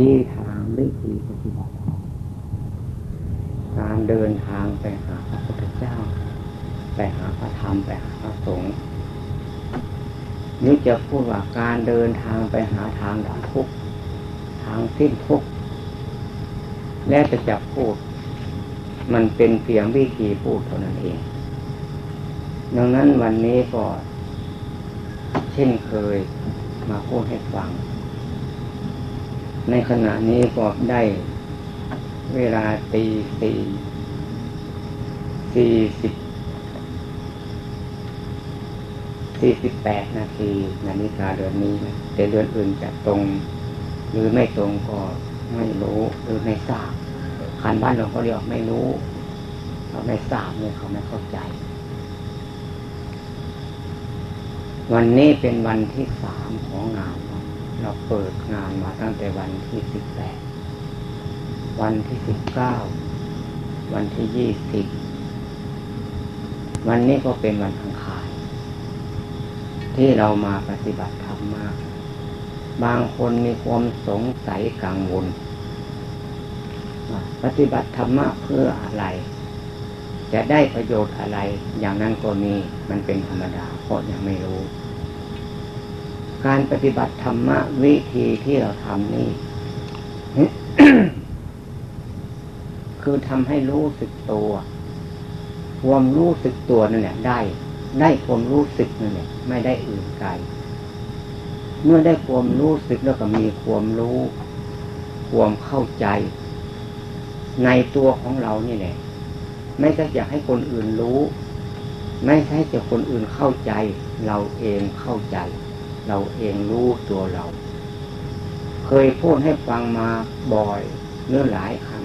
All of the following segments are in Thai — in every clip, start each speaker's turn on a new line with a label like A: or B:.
A: ที่ทางวิธีปฏิบัติการเดินทางไปหาพระพุทธเจ้า ไปหาพระธรรมไปหาพระสงฆ์นี่จะพูดว่าการเดินทางไปหาทางดับทุกข์ทางสิ้นทุกข์และจะจับพูด มันเป็นเพียงวิธีพูดเท่านั้นเอง ดังนั้นวันนี้ก็เช่นเคยมาพูดให้ฟัง ในขณะนี้ก็ได้เวลาตีสี่สี่สิบสี่สิบแปดนาทีนาฬิกาเดือนนี้นะแต่เดือนอื่นจะตรง หรือไม่ตรงก็ไม่รู้หรือไม่ทราบขันบ้านเราเขาเรียกไม่รู้เขาไม่ทราบเนี่ยเขาไม่เข้าใจ วันนี้เป็นวันที่สามของงาน เราเปิดงานมาตั้งแต่วันที่สิบแปดวันที่สิบเก้าวันที่ยี่สิบวันนี้ก็เป็นวันอังคาร ที่เรามาปฏิบัติธรรมมาก บางคนมีความสงสัยกังวลปฏิบัติธรรมะเพื่ออะไร จะได้ประโยชน์อะไร อย่างนั้นก็มีมันเป็นธรรมดาเพราะยังไม่รู้ การปฏิบัติธรรมะวิธีที่เราทำนี่คือทำให้รู้สึกตัวความรู้สึกตัวนั่นแหละได้ ได้ความรู้สึกนั่นแหละไม่ได้อื่นไกลเมื่อได้ความรู้สึกแล้วก็มีความรู้ ความเข้าใจ ในตัวของเรานี่แหละ ไม่ใช่อยากให้คนอื่นรู้ ไม่ใช่จะคนอื่นเข้าใจ เราเองเข้าใจ เราเองรู้ตัวเรา เคยพูดให้ฟังมาบ่อยเนื่อหลายครั้ง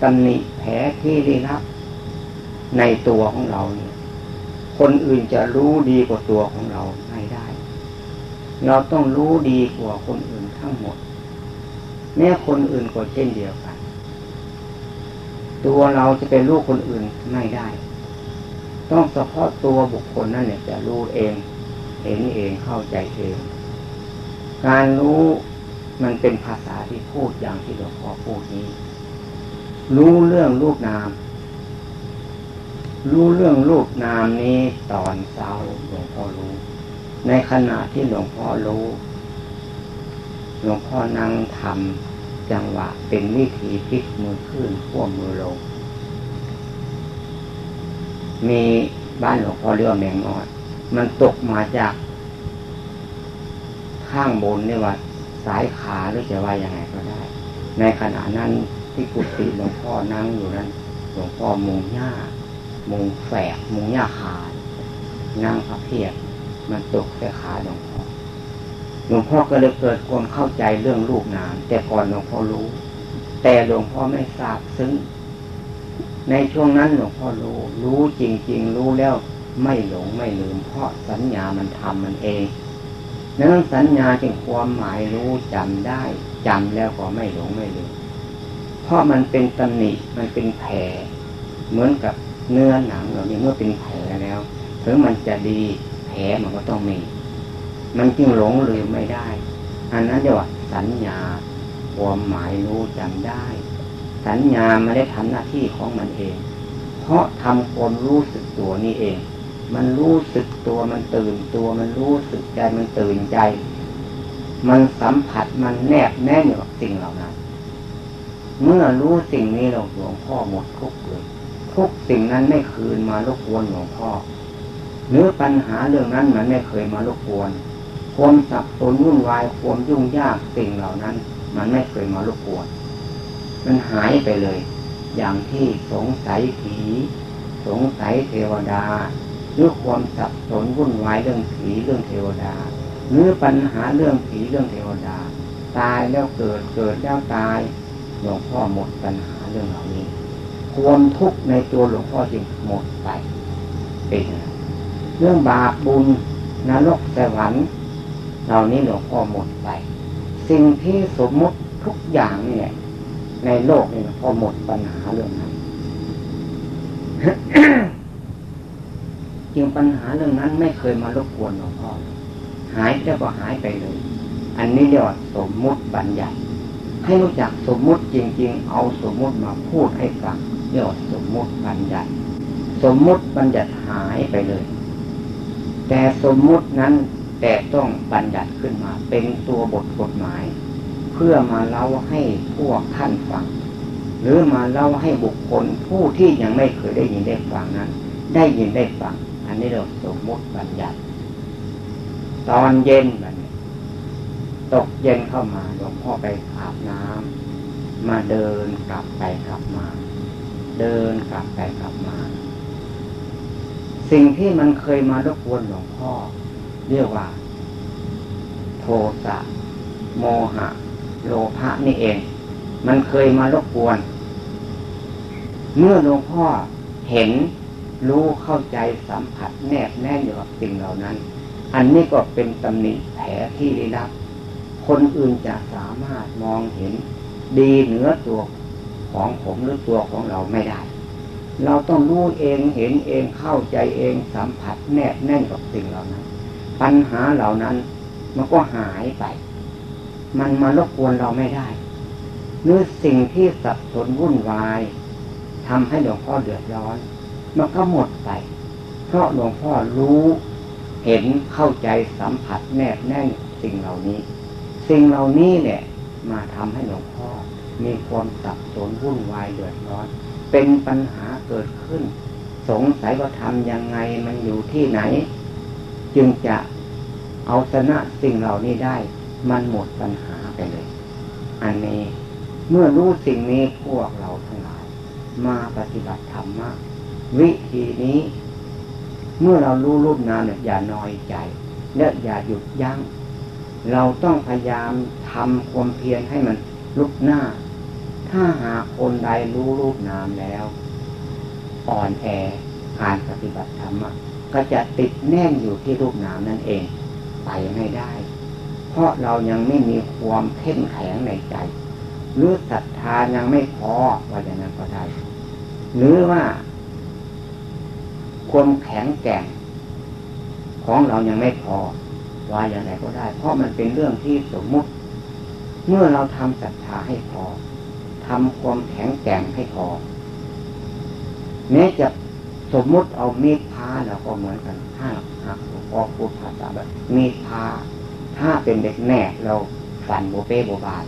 A: ตำหนิแผลที่ได้รับ ในตัวของเราเนี่ยคนอื่นจะรู้ดีกว่าตัวของเราไม่ได้ เราต้องรู้ดีกว่าคนอื่นทั้งหมด แม้คนอื่นก็เช่นเดียวกัน ตัวเราจะเป็นรู้คนอื่นไม่ได้ ต้องเฉพาะตัวบุคคลนั่นเนี่ยจะรู้เอง เห็นเองเข้าใจเอง การรู้มันเป็นภาษาที่พูดอย่างที่หลวงพ่อพูดนี้ รู้เรื่องรูปนาม รู้เรื่องรูปนามนี้ตอนเช้าหลวงพ่อรู้ ในขณะที่หลวงพ่อรู้หลวงพ่อนั่งทำจังหวะเป็นวิธีพลิกมือขึ้นขั้วมือลง มีบ้านหลวงพ่อเรือแมงนอด มันตกมาจากข้างบนนี่ว่า สายขาหรือจะว่ายังไงก็ได้ ในขณะนั้นที่กุฏิหลวงพ่อนั่งอยู่นั้นหลวงพ่อมุงหญ้ามุงแฝกมุงหญ้าขานั่งพระเพียรมันตกใส่ขาหลวงพ่อหลวงพ่อก็เลยเกิดความเข้าใจเรื่องลูกนามแต่ก่อนหลวงพ่อรู้ แต่หลวงพ่อไม่ทราบซึ้งในช่วงนั้นหลวงพ่อรู้ รู้จริง ๆ รู้แล้ว ไม่หลงไม่ลืมเพราะสัญญามันทำมันเองนั้นสัญญาจึงความหมายรู้จำได้จำแล้วก็ไม่หลงไม่ลืมเพราะมันเป็นตำหนิมันเป็นแผลเหมือนกับเนื้อหนังเราเนี่ยเมื่อเป็นแผลแล้ว ถึงมันจะดีแผลมันก็ต้องมี มันจึงหลงลืมไม่ได้ อันนั้นเรียกว่าสัญญาความหมายรู้จำได้ สัญญาไม่ได้ทำหน้าที่ของมันเอง เพราะทำความรู้สึกตัวนี่เอง มันรู้สึกตัวมันตื่นตัวมันรู้สึกใจมันตื่นใจ มันสัมผัสมันแนบแน่นอยู่กับสิ่งเหล่านั้น เมื่อรู้สิ่งนี้หลวงพ่อหมดทุกเลยทุกสิ่งนั้นไม่คืนมารบกวนหลวงพ่อหรือปัญหาเรื่องนั้นมันไม่เคยมารบกวนความสับสนวุ่นวายความยุ่งยากสิ่งเหล่านั้น มันไม่เคยมารบกวน มันหายไปเลย อย่างที่สงสัยผี สงสัยเทวดา หรือความสับสนวุ่นวายเรื่องผีเรื่องเทวดา หรือปัญหาเรื่องผีเรื่องเทวดา ตายแล้วเกิดเกิดแล้วตายหลวงพ่อหมดปัญหาเรื่องเหล่านี้ ความทุกข์ในตัวหลวงพ่อจึงหมดไปเป็นเรื่องบาปบุญนรกสวรรค์เหล่านี้หลวงพ่อหมดไป สิ่งที่สมมติทุกอย่างเนี่แหละในโลกนี่หลวงพ่อหมดปัญหาเรื่องนั้น จึงปัญหาเรื่องนั้นไม่เคยมารบกวนหลวงพ่อหายแล้วก็หายไปเลย อันนี้เรียกว่าสมมุติบัญญัติ ให้รู้จักสมมุติจริง ๆ เอาสมมุติมาพูดให้ฟังเรียกว่าสมมุติบัญญัติ สมมุติบัญญัติหายไปเลย แต่สมมุตินั้นแต่ต้องบัญญัติขึ้นมา เป็นตัวบทกฎหมาย เพื่อมาเล่าให้พวกท่านฟัง หรือมาเล่าให้บุคคลผู้ที่ยังไม่เคยได้ยินได้ฟังนั้น ได้ยินได้ฟัง อันนี้เราสมมุติบัญญัติ ตอนเย็นแบบตกเย็นเข้ามาหลวงพ่อไปอาบน้ำมาเดินกลับไปกลับมา เดินกลับไปกลับมา สิ่งที่มันเคยมารบกวนหลวงพ่อ เรียกว่า โทสะโมหะ โลภะนี่เอง มันเคยมารบกวน เมื่อหลวงพ่อเห็น รู้เข้าใจสัมผัสแนบแน่นอยู่กับสิ่งเหล่านั้น อันนี้ก็เป็นตำหนิแผลที่ได้รับ คนอื่นจะสามารถมองเห็น ดีเหนือตัวของผมหรือตัวของเราไม่ได้ เราต้องรู้เองเห็นเองเข้าใจเองสัมผัสแนบแน่นกับสิ่งเหล่านั้น ปัญหาเหล่านั้นมันก็หายไป มันมารบกวนเราไม่ได้หรือสิ่งที่สับสนวุ่นวายทำให้หลวงพ่อเดือดร้อน มันก็หมดไป เพราะหลวงพ่อรู้เห็นเข้าใจสัมผัสแนบแน่นสิ่งเหล่านี้ สิ่งเหล่านี้เนี่ย มาทำให้หลวงพ่อ มีความสับสนวุ่นวายเดือดร้อน เป็นปัญหาเกิดขึ้น สงสัยว่าทำยังไงมันอยู่ที่ไหน จึงจะเอาชนะสิ่งเหล่านี้ได้ มันหมดปัญหาไปเลย อันนี้เมื่อรู้สิ่งนี้พวกเราทั้งหลาย มาปฏิบัติธรรมะ วิธีนี้ เมื่อเรารู้รูปนามเนี่ยอย่าน้อยใจ และอย่าหยุดยัง้ง เราต้องพยายามทำความเพียรให้มันลุกหน้า ถ้าหากคนใดรู้รูปนามแล้ว อ่อนแอการปฏิบัติธรรมก็จะติดแน่นอยู่ที่รูปนามนั่นเอง ไปไม่ได้ เพราะเรายังไม่มีความเข้มแข็งในใจหรือศรัทธายังไม่พอว่าอย่างนั้นก็ได้ หรือว่า ความแข็งแกร่ง ของเรายังไม่พอว่าอย่างไรก็ได้ เพราะมันเป็นเรื่องที่สมมุติ เมื่อเราทำศรัทธาให้พอทำความแข็งแกร่งให้พอแม้จะสมมุติเอามีดพาเราก็เหมือนกันถ้าหากพอกพูดภาษาแบบมีดพาถ้าเป็นเด็กแน่เราฝันโบเป้โบบาน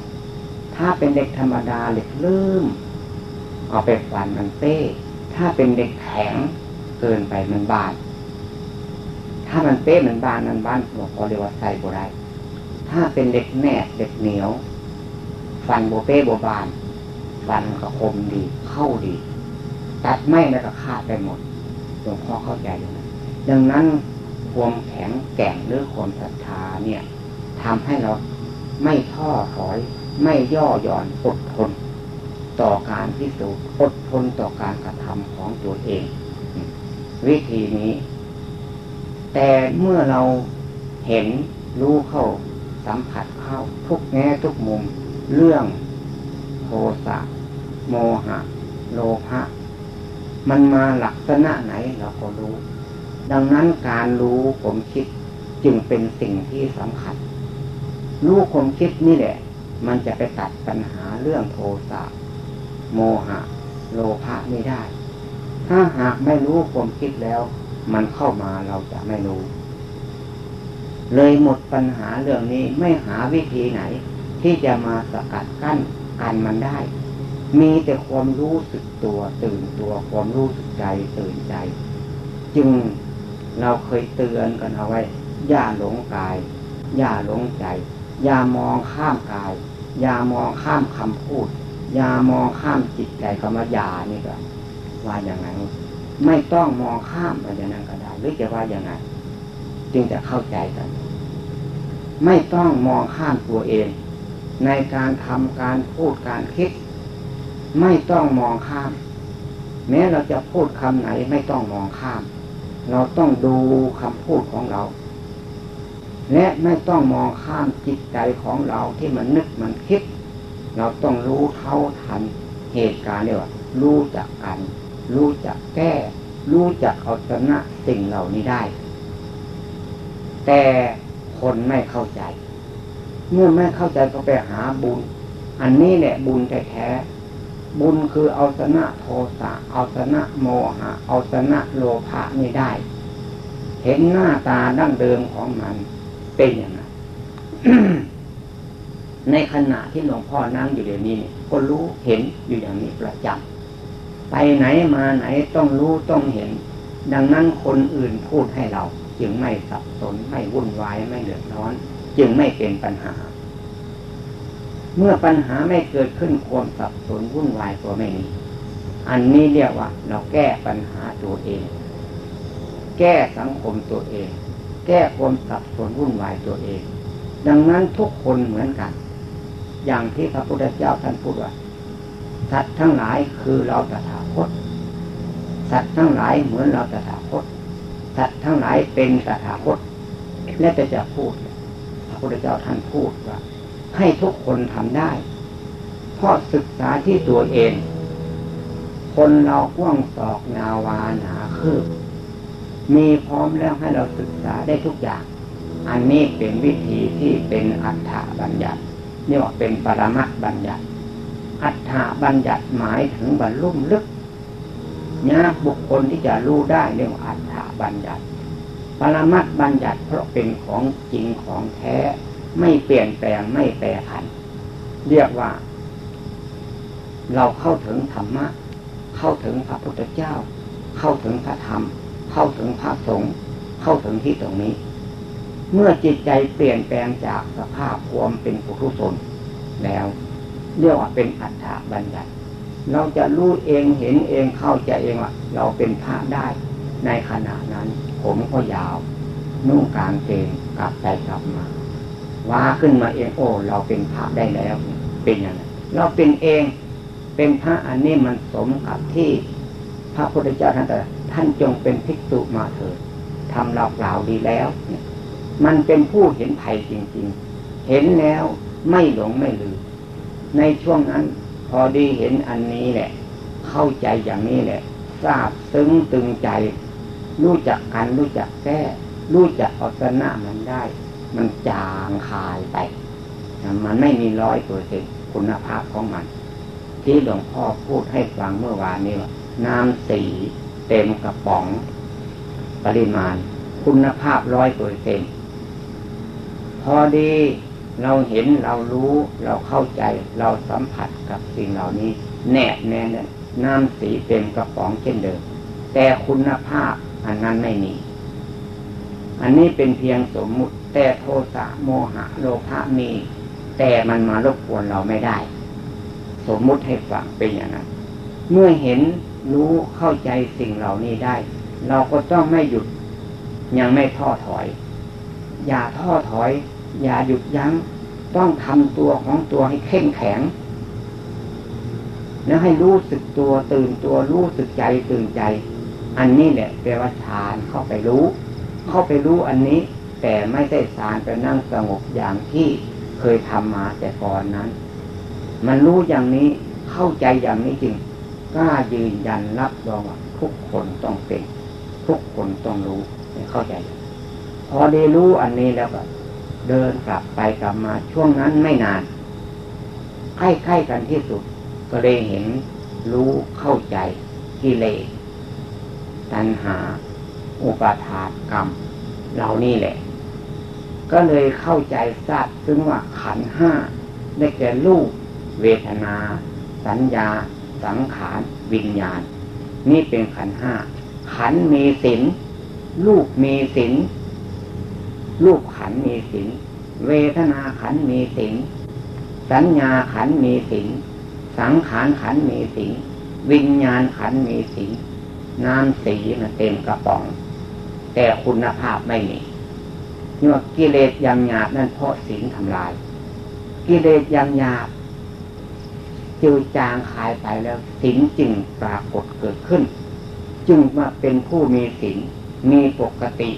A: ถ้าเป็นเด็กธรรมดาเด็กลืมเอาไปฝันมันเป้ถ้าเป็นเด็กแข็ง กินไปมันบาดถ้ามันเป๊ะมันบานมันบานหลวงพ่อเรียกว่าใส่บได้ถ้าเป็นเด็กแน่เด็กเหนียว ฟันโบเป้โบบาน ฟันก็คมดี เข้าดี ตัดไม่แล้วก็ขาดไปหมดหลวงพ่อเข้าใจอยู่นะดังนั้นความแข็งแกร่งหรือความศรัทธาเนี่ยทำให้เราไม่ท้อถอย ไม่ย่อหย่อนอดทน ต่อการพิสูจน์อดทนต่อการกระทำของตัวเอง วิธีนี้ แต่เมื่อเราเห็นรู้เข้า สัมผัสเข้า ทุกแง่ทุกมุม เรื่องโทสะโมหะ โลภะมันมาลักษณะไหนเราก็รู้ ดังนั้นการรู้ผมคิดจึงเป็นสิ่งที่สำคัญ รู้ผมคิดนี่แหละ มันจะไปตัดปัญหาเรื่องโทสะโมหะ โลภะไม่ได้ ถ้าหากไม่รู้ผมคิดแล้ว มันเข้ามาเราจะไม่รู้ เลยหมดปัญหาเรื่องนี้ไม่หาวิธีไหน ที่จะมาสกัดกั้นกันมันได้ มีแต่ความรู้สึกตัวตื่นตัวความรู้สึกใจตื่นใจ จึงเราเคยเตือนกันเอาไว้ อย่าหลงกาย อย่าหลงใจ อย่ามองข้ามกาย อย่ามองข้ามคำพูด อย่ามองข้ามจิตใจคำว่าอย่านี่ก็ ว่าอย่างไรไม่ต้องมองข้ามอะไรนั้นก็ได้หรือจะว่าอย่างไงจึงจะเข้าใจกัน ไม่ต้องมองข้ามตัวเอง ในการทำการพูดการคิด ไม่ต้องมองข้าม แม้เราจะพูดคำไหนไม่ต้องมองข้าม เราต้องดูคำพูดของเรา และไม่ต้องมองข้ามจิตใจของเราที่มันนึกมันคิด เราต้องรู้เท่าทันเหตุการณ์เรียกว่ารู้จักกัน รู้จักแก้ รู้จักเอาชนะสิ่งเหล่านี้ได้ แต่คนไม่เข้าใจ เมื่อไม่เข้าใจก็ไปหาบุญ อันนี้แหละบุญแท้ๆบุญคือเอาชนะโทสะเอาชนะโมหะ เอาชนะโลภะนี่ได้ เห็นหน้าตาดั้งเดิมของมันเป็นอย่างนั้นในขณะที่หลวงพ่อนั่งอยู่เดี๋ยวนี้ ก็รู้เห็นอยู่อย่างนี้ประจำ ไปไหนมาไหนต้องรู้ต้องเห็น ดังนั้นคนอื่นพูดให้เรา จึงไม่สับสนไม่วุ่นวายไม่เดือดร้อน จึงไม่เป็นปัญหา เมื่อปัญหาไม่เกิดขึ้นความสับสนวุ่นวายตัวไม่มีอันนี้เรียกว่า เราแก้ปัญหาตัวเอง แก้สังคมตัวเอง แก้ความสับสนวุ่นวายตัวเอง ดังนั้นทุกคนเหมือนกัน อย่างที่พระพุทธเจ้าท่านพูดว่า สัตว์ทั้งหลายคือเราตถาคต สัตว์ทั้งหลายเหมือนเราตถาคต สัตว์ทั้งหลายเป็นตถาคต และจะจะพูดพระพุทธเจ้าท่านพูดว่า ให้ทุกคนทำได้ เพราะศึกษาที่ตัวเอง คนเรากว้างศอกนาวาหนาคืบมีพร้อมแล้วให้เราศึกษาได้ทุกอย่าง อันนี้เป็นวิธีที่เป็นอัฏฐบัญญัตินี่ว่าเป็นปรมัตบัญญัติ อัฏฐบัญญัติหมายถึงบรรลุลึกยากบุคคลที่จะรู้ได้เรียกว่าอัฏฐบัญญัติ ปรมัตบัญญัติเพราะเป็นของจริงของแท้ ไม่เปลี่ยนแปลงไม่แปรผัน เรียกว่า เราเข้าถึงธรรมะ เข้าถึงพระพุทธเจ้า เข้าถึงพระธรรม เข้าถึงพระสงฆ์เข้าถึงที่ตรงนี้ เมื่อจิตใจเปลี่ยนแปลงจากสภาพความเป็นปุถุชนแล้ว เรียกว่าเป็นอัฏฐบัญญัติ เราจะรู้เองเห็นเองเข้าใจเองว่าเราเป็นพระได้ ในขณะนั้น ผมก็ยาว นุ่งกางเกงกลับไปกลับมาว่าขึ้นมาเองโอ้เราเป็นพระได้แล้ว เป็นอย่างไรเราเป็นเองเป็นพระอันนี้มันสมกับที่ พระพุทธเจ้าท่านแต่ท่านจงเป็นภิกษุมาเถิดทำเราเปล่าดีแล้วเนี่ยมันเป็นผู้เห็นภัยจริง ๆ เห็นแล้วไม่หลงไม่ลืม ในช่วงนั้น พอดีเห็นอันนี้แหละ เข้าใจอย่างนี้แหละทราบซึ้งตึงใจ รู้จักกันรู้จักแก้รู้จักเอาชนะมันได้ มันจางคายไป มันไม่มีร้อยเปอร์เซ็นคุณภาพของมัน ที่หลวงพ่อพูดให้ฟังเมื่อวานนี้ว่าน้ำสีเต็มกระป๋อง ปริมาณ คุณภาพร้อยเปอร์เซ็นพอดี เราเห็นเรารู้ เราเข้าใจ เราสัมผัสกับสิ่งเหล่านี้ แน่แน่เนี่ยน้ำสีเต็มกระป๋องเช่นเดิม แต่คุณภาพอันนั้นไม่มี อันนี้เป็นเพียงสมมุติ แต่โทสะโมหะโลภะมี แต่มันมารบกวนเราไม่ได้ สมมุติให้ฟังเป็นอย่างนั้น เมื่อเห็นรู้เข้าใจสิ่งเหล่านี้ได้ เราก็ต้องไม่หยุดยังไม่ท้อถอย อย่าท้อถอย อย่าหยุดยัง้งต้องทำตัวของตัวให้เข้มแข็ง แล้วให้รู้สึกตัวตื่นตัวรู้สึกใจตื่นใจ อันนี้แหละแปลว่าฌานเข้าไปรู้ เข้าไปรู้อันนี้ แต่ไม่ได้ฌานไปนั่งสงบอย่างที่เคยทำมาแต่ก่อนนั้น มันรู้อย่างนี้เข้าใจอย่างนี้จริงกล้ายืนยันรับรองว่าทุกคนต้องเป็น ทุกคนต้องรู้เข้าใจ พอได้รู้อันนี้แล้วก็ เดินกลับไปกลับมาช่วงนั้นไม่นานใกล้ๆกันที่สุด ก็เลยเห็นรู้เข้าใจกิเลสตัณหา อุปาทานกรรมเหล่านี้แหละ ก็เลยเข้าใจทราบซึ่งว่าขันห้าได้แก่รูปเวทนา สัญญา สังขารวิญญาณ นี่เป็นขันห้าขันมีสินลูกมีสิน รูปขันมีสินเวทนาขันมีสินสัญญาขันมีสินสังขารขันมีสินวิญญาณขันมีสินน้ำสีนะเต็มกระป๋อง แต่คุณภาพไม่มีนี่ว่ากิเลสยังหยาบนั่นเพราะสินทำลาย กิเลสยังหยาบจืดจางคายไปแล้วสินจึงปรากฏเกิดขึ้น จึงมาเป็นผู้มีสินมีปกติ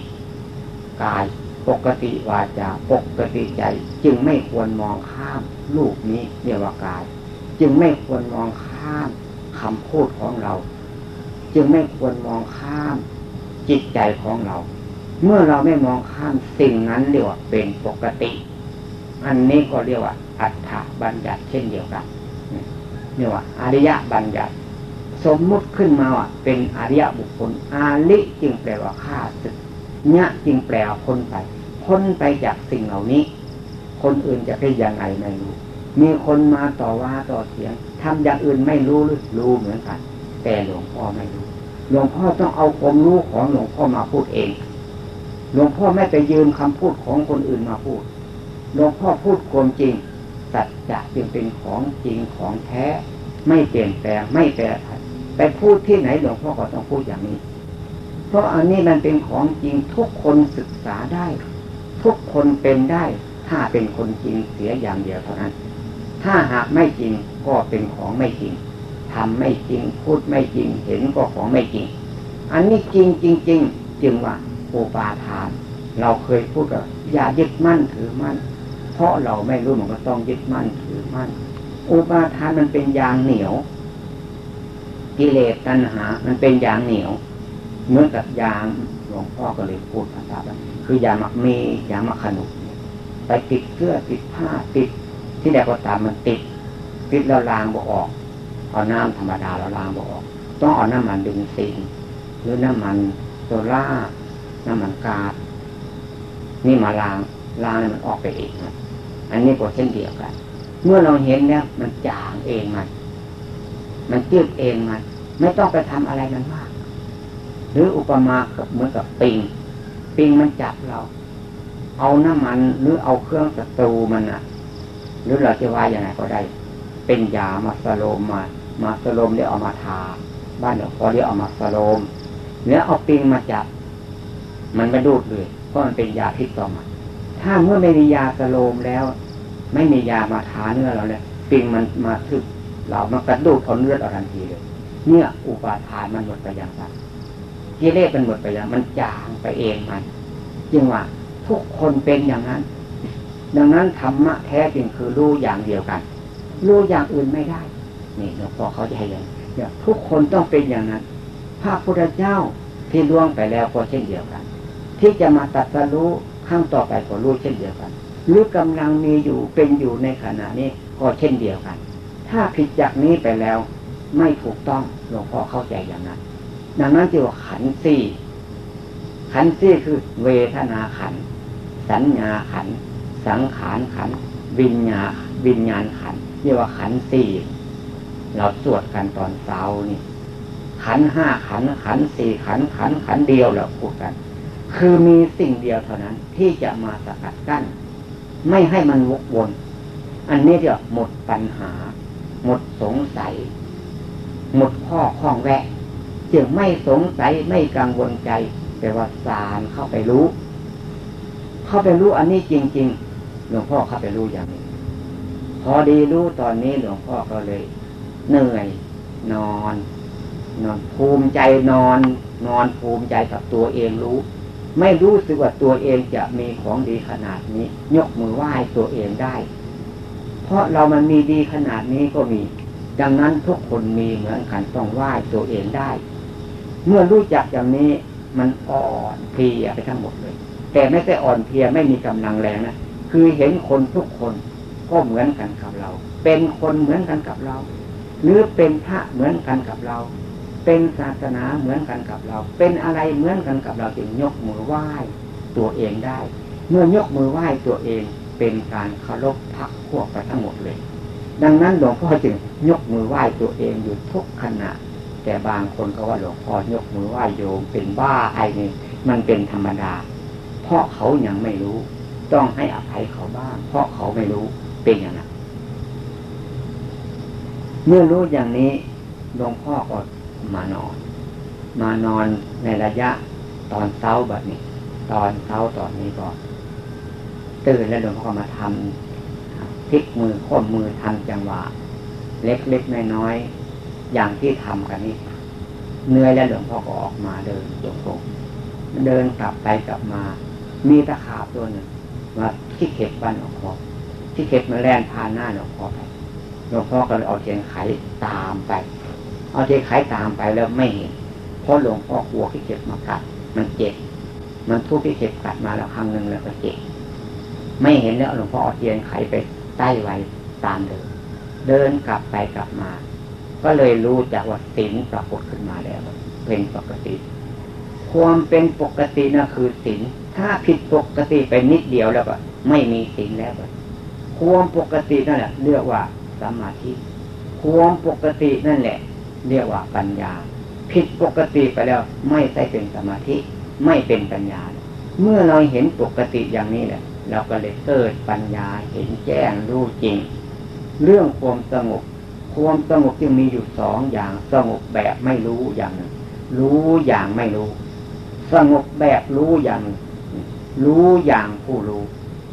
A: กาย ปกติวาจาปกติใจ จึงไม่ควรมองข้ามลูกนี้เรียกว่ากาย จึงไม่ควรมองข้ามคำพูดของเรา จึงไม่ควรมองข้ามจิตใจของเรา เมื่อเราไม่มองข้ามสิ่งนั้นเรียกว่าเป็นปกติ อันนี้ก็เรียกว่า อัฏฐบัญญัติเช่นเดียวกันเรียกว่าอริยบัญญัติ สมมุติขึ้นมาว่าเป็นอริยบุคคลอาลิจึงแปลว่าข้าศึกเนี่ยจึงแปลว่าพ้นไป พ้นไปจากสิ่งเหล่านี้ คนอื่นจะเป็นยังไงไม่รู้ มีคนมาต่อว่าต่อเถียงทำอย่างอื่นไม่รู้หรือรู้เหมือนกัน แต่หลวงพ่อไม่รู้ หลวงพ่อต้องเอาความรู้ของหลวงพ่อมาพูดเอง หลวงพ่อไม่ไปยืมคำพูดของคนอื่นมาพูด หลวงพ่อพูดความจริง สัจจะจึงเป็นของจริงของแท้ ไม่เปลี่ยนแปลงไม่แปรผันไปพูดที่ไหนหลวงพ่อก็ต้องพูดอย่างนี้ เพราะอันนี้มันเป็นของจริงทุกคนศึกษาได้ ทุกคนเป็นได้ ถ้าเป็นคนจริงเสียอย่างเดียวเท่านั้น ถ้าหากไม่จริงก็เป็นของไม่จริงทำไม่จริงพูดไม่จริงเห็นก็ของไม่จริง อันนี้จริงจริงจริงจึงว่าโอปาทาน เราเคยพูดกับอย่ายึดมั่นถือมั่น เพราะเราไม่รู้มันก็ต้องยึดมั่นถือมั่น อุปาทานมันเป็นยางเหนียว กิเลสตัณหา มันเป็นยางเหนียวเหมือนกับยางหลวงพ่อก็เลยพูดภาษาแบบ คืออย่ามักมีอย่ามักขนุนไปติดเสื้อติดผ้าติด ที่ใดก็ตามมันติด ติดแล้วล้างบ่ออกเอาน้ำธรรมดาแล้วล้างบ่ออก ต้องเอาน้ำมันดึงซินหรือน้ำมันโซล่าน้ำมันกาดนี่มาล้างล้างมันออกไปเองอันนี้ก็เช่นเดียวกัน เมื่อเราเห็นเนี่ยมันจางเองมัน มันจืดเองมัน ไม่ต้องไปทำอะไรมันมาก หรืออุปมาเหมือนกับปิง ปิงมันจับเรา เอาน้ำมันหรือเอาเครื่องศัตรูมันอะ หรือเราจะว่าอย่างไรก็ได้ เป็นยามาสโลมมา มาสโลมเดี๋ยวเอามาทา บ้านเดี๋ยวพอเดี๋ยวเอามาสโลมเนื้อเอาปิงมาจับ มันไม่ดูดเลย เพราะมันเป็นยาพิษต่อมาถ้าเมื่อไม่มียาสโลมแล้ว ไม่มียามาทาเนื้อเราเลยปิงมันมาทึบเรามันกระดูดเอาเลือดเอาทันทีเลย เนี่ย อุปาทานมันหมดไปอย่างไรกิเลสมันหมดไปอย่างมันจางไปเองมัน จึงว่าทุกคนเป็นอย่างนั้น ดังนั้นธรรมะแท้จริงคือรู้อย่างเดียวกัน รู้อย่างอื่นไม่ได้ นี่หลวงพ่อเขาจะให้ย่างเนี่ยทุกคนต้องเป็นอย่างนั้น พระพุทธเจ้าที่ล่วงไปแล้วก็เช่นเดียวกัน ที่จะมาตัดสรู้ข้างต่อไปก็รู้เช่นเดียวกัน หรือกำลังมีอยู่เป็นอยู่ในขณะนี้ก็เช่นเดียวกัน ถ้าผิดจากนี้ไปแล้ว ไม่ถูกต้องหลวงพ่อเข้าใจอย่างนั้น ดังนั้นจึงว่าขันสี่ ขันสี่คือเวทนาขัน สัญญาขัน สังขารขัน วิญญาวิญญาณขันเรียกว่าขันสี่เราสวดกันตอนเช้านี่ ขันห้าขันขันสี่ขันขันขันเดียวเราพูดกัน คือมีสิ่งเดียวเท่านั้น ที่จะมาสกัดกั้น ไม่ให้มันวกวน อันนี้เดียวหมดปัญหา หมดสงสัย หมดข้อข้องแวะ จึงไม่สงสัยไม่กังวลใจ แต่ว่าสารเข้าไปรู้ เข้าไปรู้อันนี้จริง ๆ หลวงพ่อเข้าไปรู้อย่างนี้ พอดีรู้ตอนนี้หลวงพ่อก็เลย เหนื่อย นอน นอนภูมิใจนอน นอนภูมิใจกับตัวเองรู้ ไม่รู้สึกว่าตัวเองจะมีของดีขนาดนี้ ยกมือไหว้ตัวเองได้ เพราะเรามันมีดีขนาดนี้ก็มี ดังนั้นทุกคนมีเหมือนกันต้องไหว้ตัวเองได้ เมื่อรู้จักอย่างนี้ มันอ่อนเพลียไปทั้งหมดเลย แต่ไม่ใช่อ่อนเพลียไม่มีกำลังแรงนะคือเห็นคนทุกคนก็เหมือนกันกับเรา เป็นคนเหมือนกันกับเรา หรือเป็นพระเหมือนกันกับเรา เป็นศาสนาเหมือนกันกับเรา เป็นอะไรเหมือนกันกับเราจึงยกมือไหว้ตัวเองได้ เมื่อยกมือไหว้ตัวเองเป็นการเคารพพักพวกไปทั้งหมดเลย ดังนั้นหลวงพ่อจึงยกมือไหว้ตัวเองอยู่ทุกขณะ แต่บางคนก็ว่าหลวงพ่อยกมือไหว้โยมเป็นบ้าไอ้นี่มันเป็นธรรมดา เพราะเขายังไม่รู้ ต้องให้อภัยเขาบ้าง เพราะเขาไม่รู้เป็นอย่างนั้นเมื่อรู้อย่างนี้หลวงพ่อก็มานอน มานอนในระยะตอนเช้าแบบนี้ ตอนเช้าตอนนี้ก็ตื่นแล้วหลวงพ่อมาทำพลิกมือข้อมือทำจังหวะ เล็กๆน้อยๆ อย่างที่ทำกันนี่เหนื่อยแล้วหลวงพ่อก็ออกมาเดินจงกรมเดินกลับไปกลับมา มีตะขาบตัวหนึ่งมาที่เข็บบ้านหลวงพ่อที่เข็บมาแล่นพาหน้าหลวงพ่อไปหลวงพ่อก็เลยเอาเทียนไขตามไป เอาเทียนไขตามไปแล้วไม่เห็นเพราะหลวงพ่อกลัวที่เข็บมากัด มันเจ็บมันทุกที่เข็บกัดมาแล้วครั้งหนึ่งแล้วก็เจ็บไม่เห็นแล้วหลวงพ่อเอาเทียนไขไปใต้ไว้ตามเดิมเดินกลับไปกลับมา ก็เลยรู้จากว่าศีลปรากฏขึ้นมาแล้ว เป็นปกติ ความเป็นปกตินะคือศีลถ้าผิดปกติไปนิดเดียวแล้วก็ ไม่มีศีลแล้วความปกตินั่นแหละเรียกว่าสมาธิความปกตินั่นแหละ เรียกว่าปัญญา ผิดปกติไปแล้ว ไม่ใช่เป็นสมาธิ ไม่เป็นปัญญา เมื่อเราเห็นปกติอย่างนี้แหละ เราก็เลยเกิดปัญญาเห็นแจ้งรู้จริง เรื่องความสงบ ความสงบจึงมีอยู่สองอย่างสงบแบบไม่รู้อย่างหนึ่งรู้อย่างไม่รู้ สงบแบบรู้อย่างรู้อย่างผู้รู้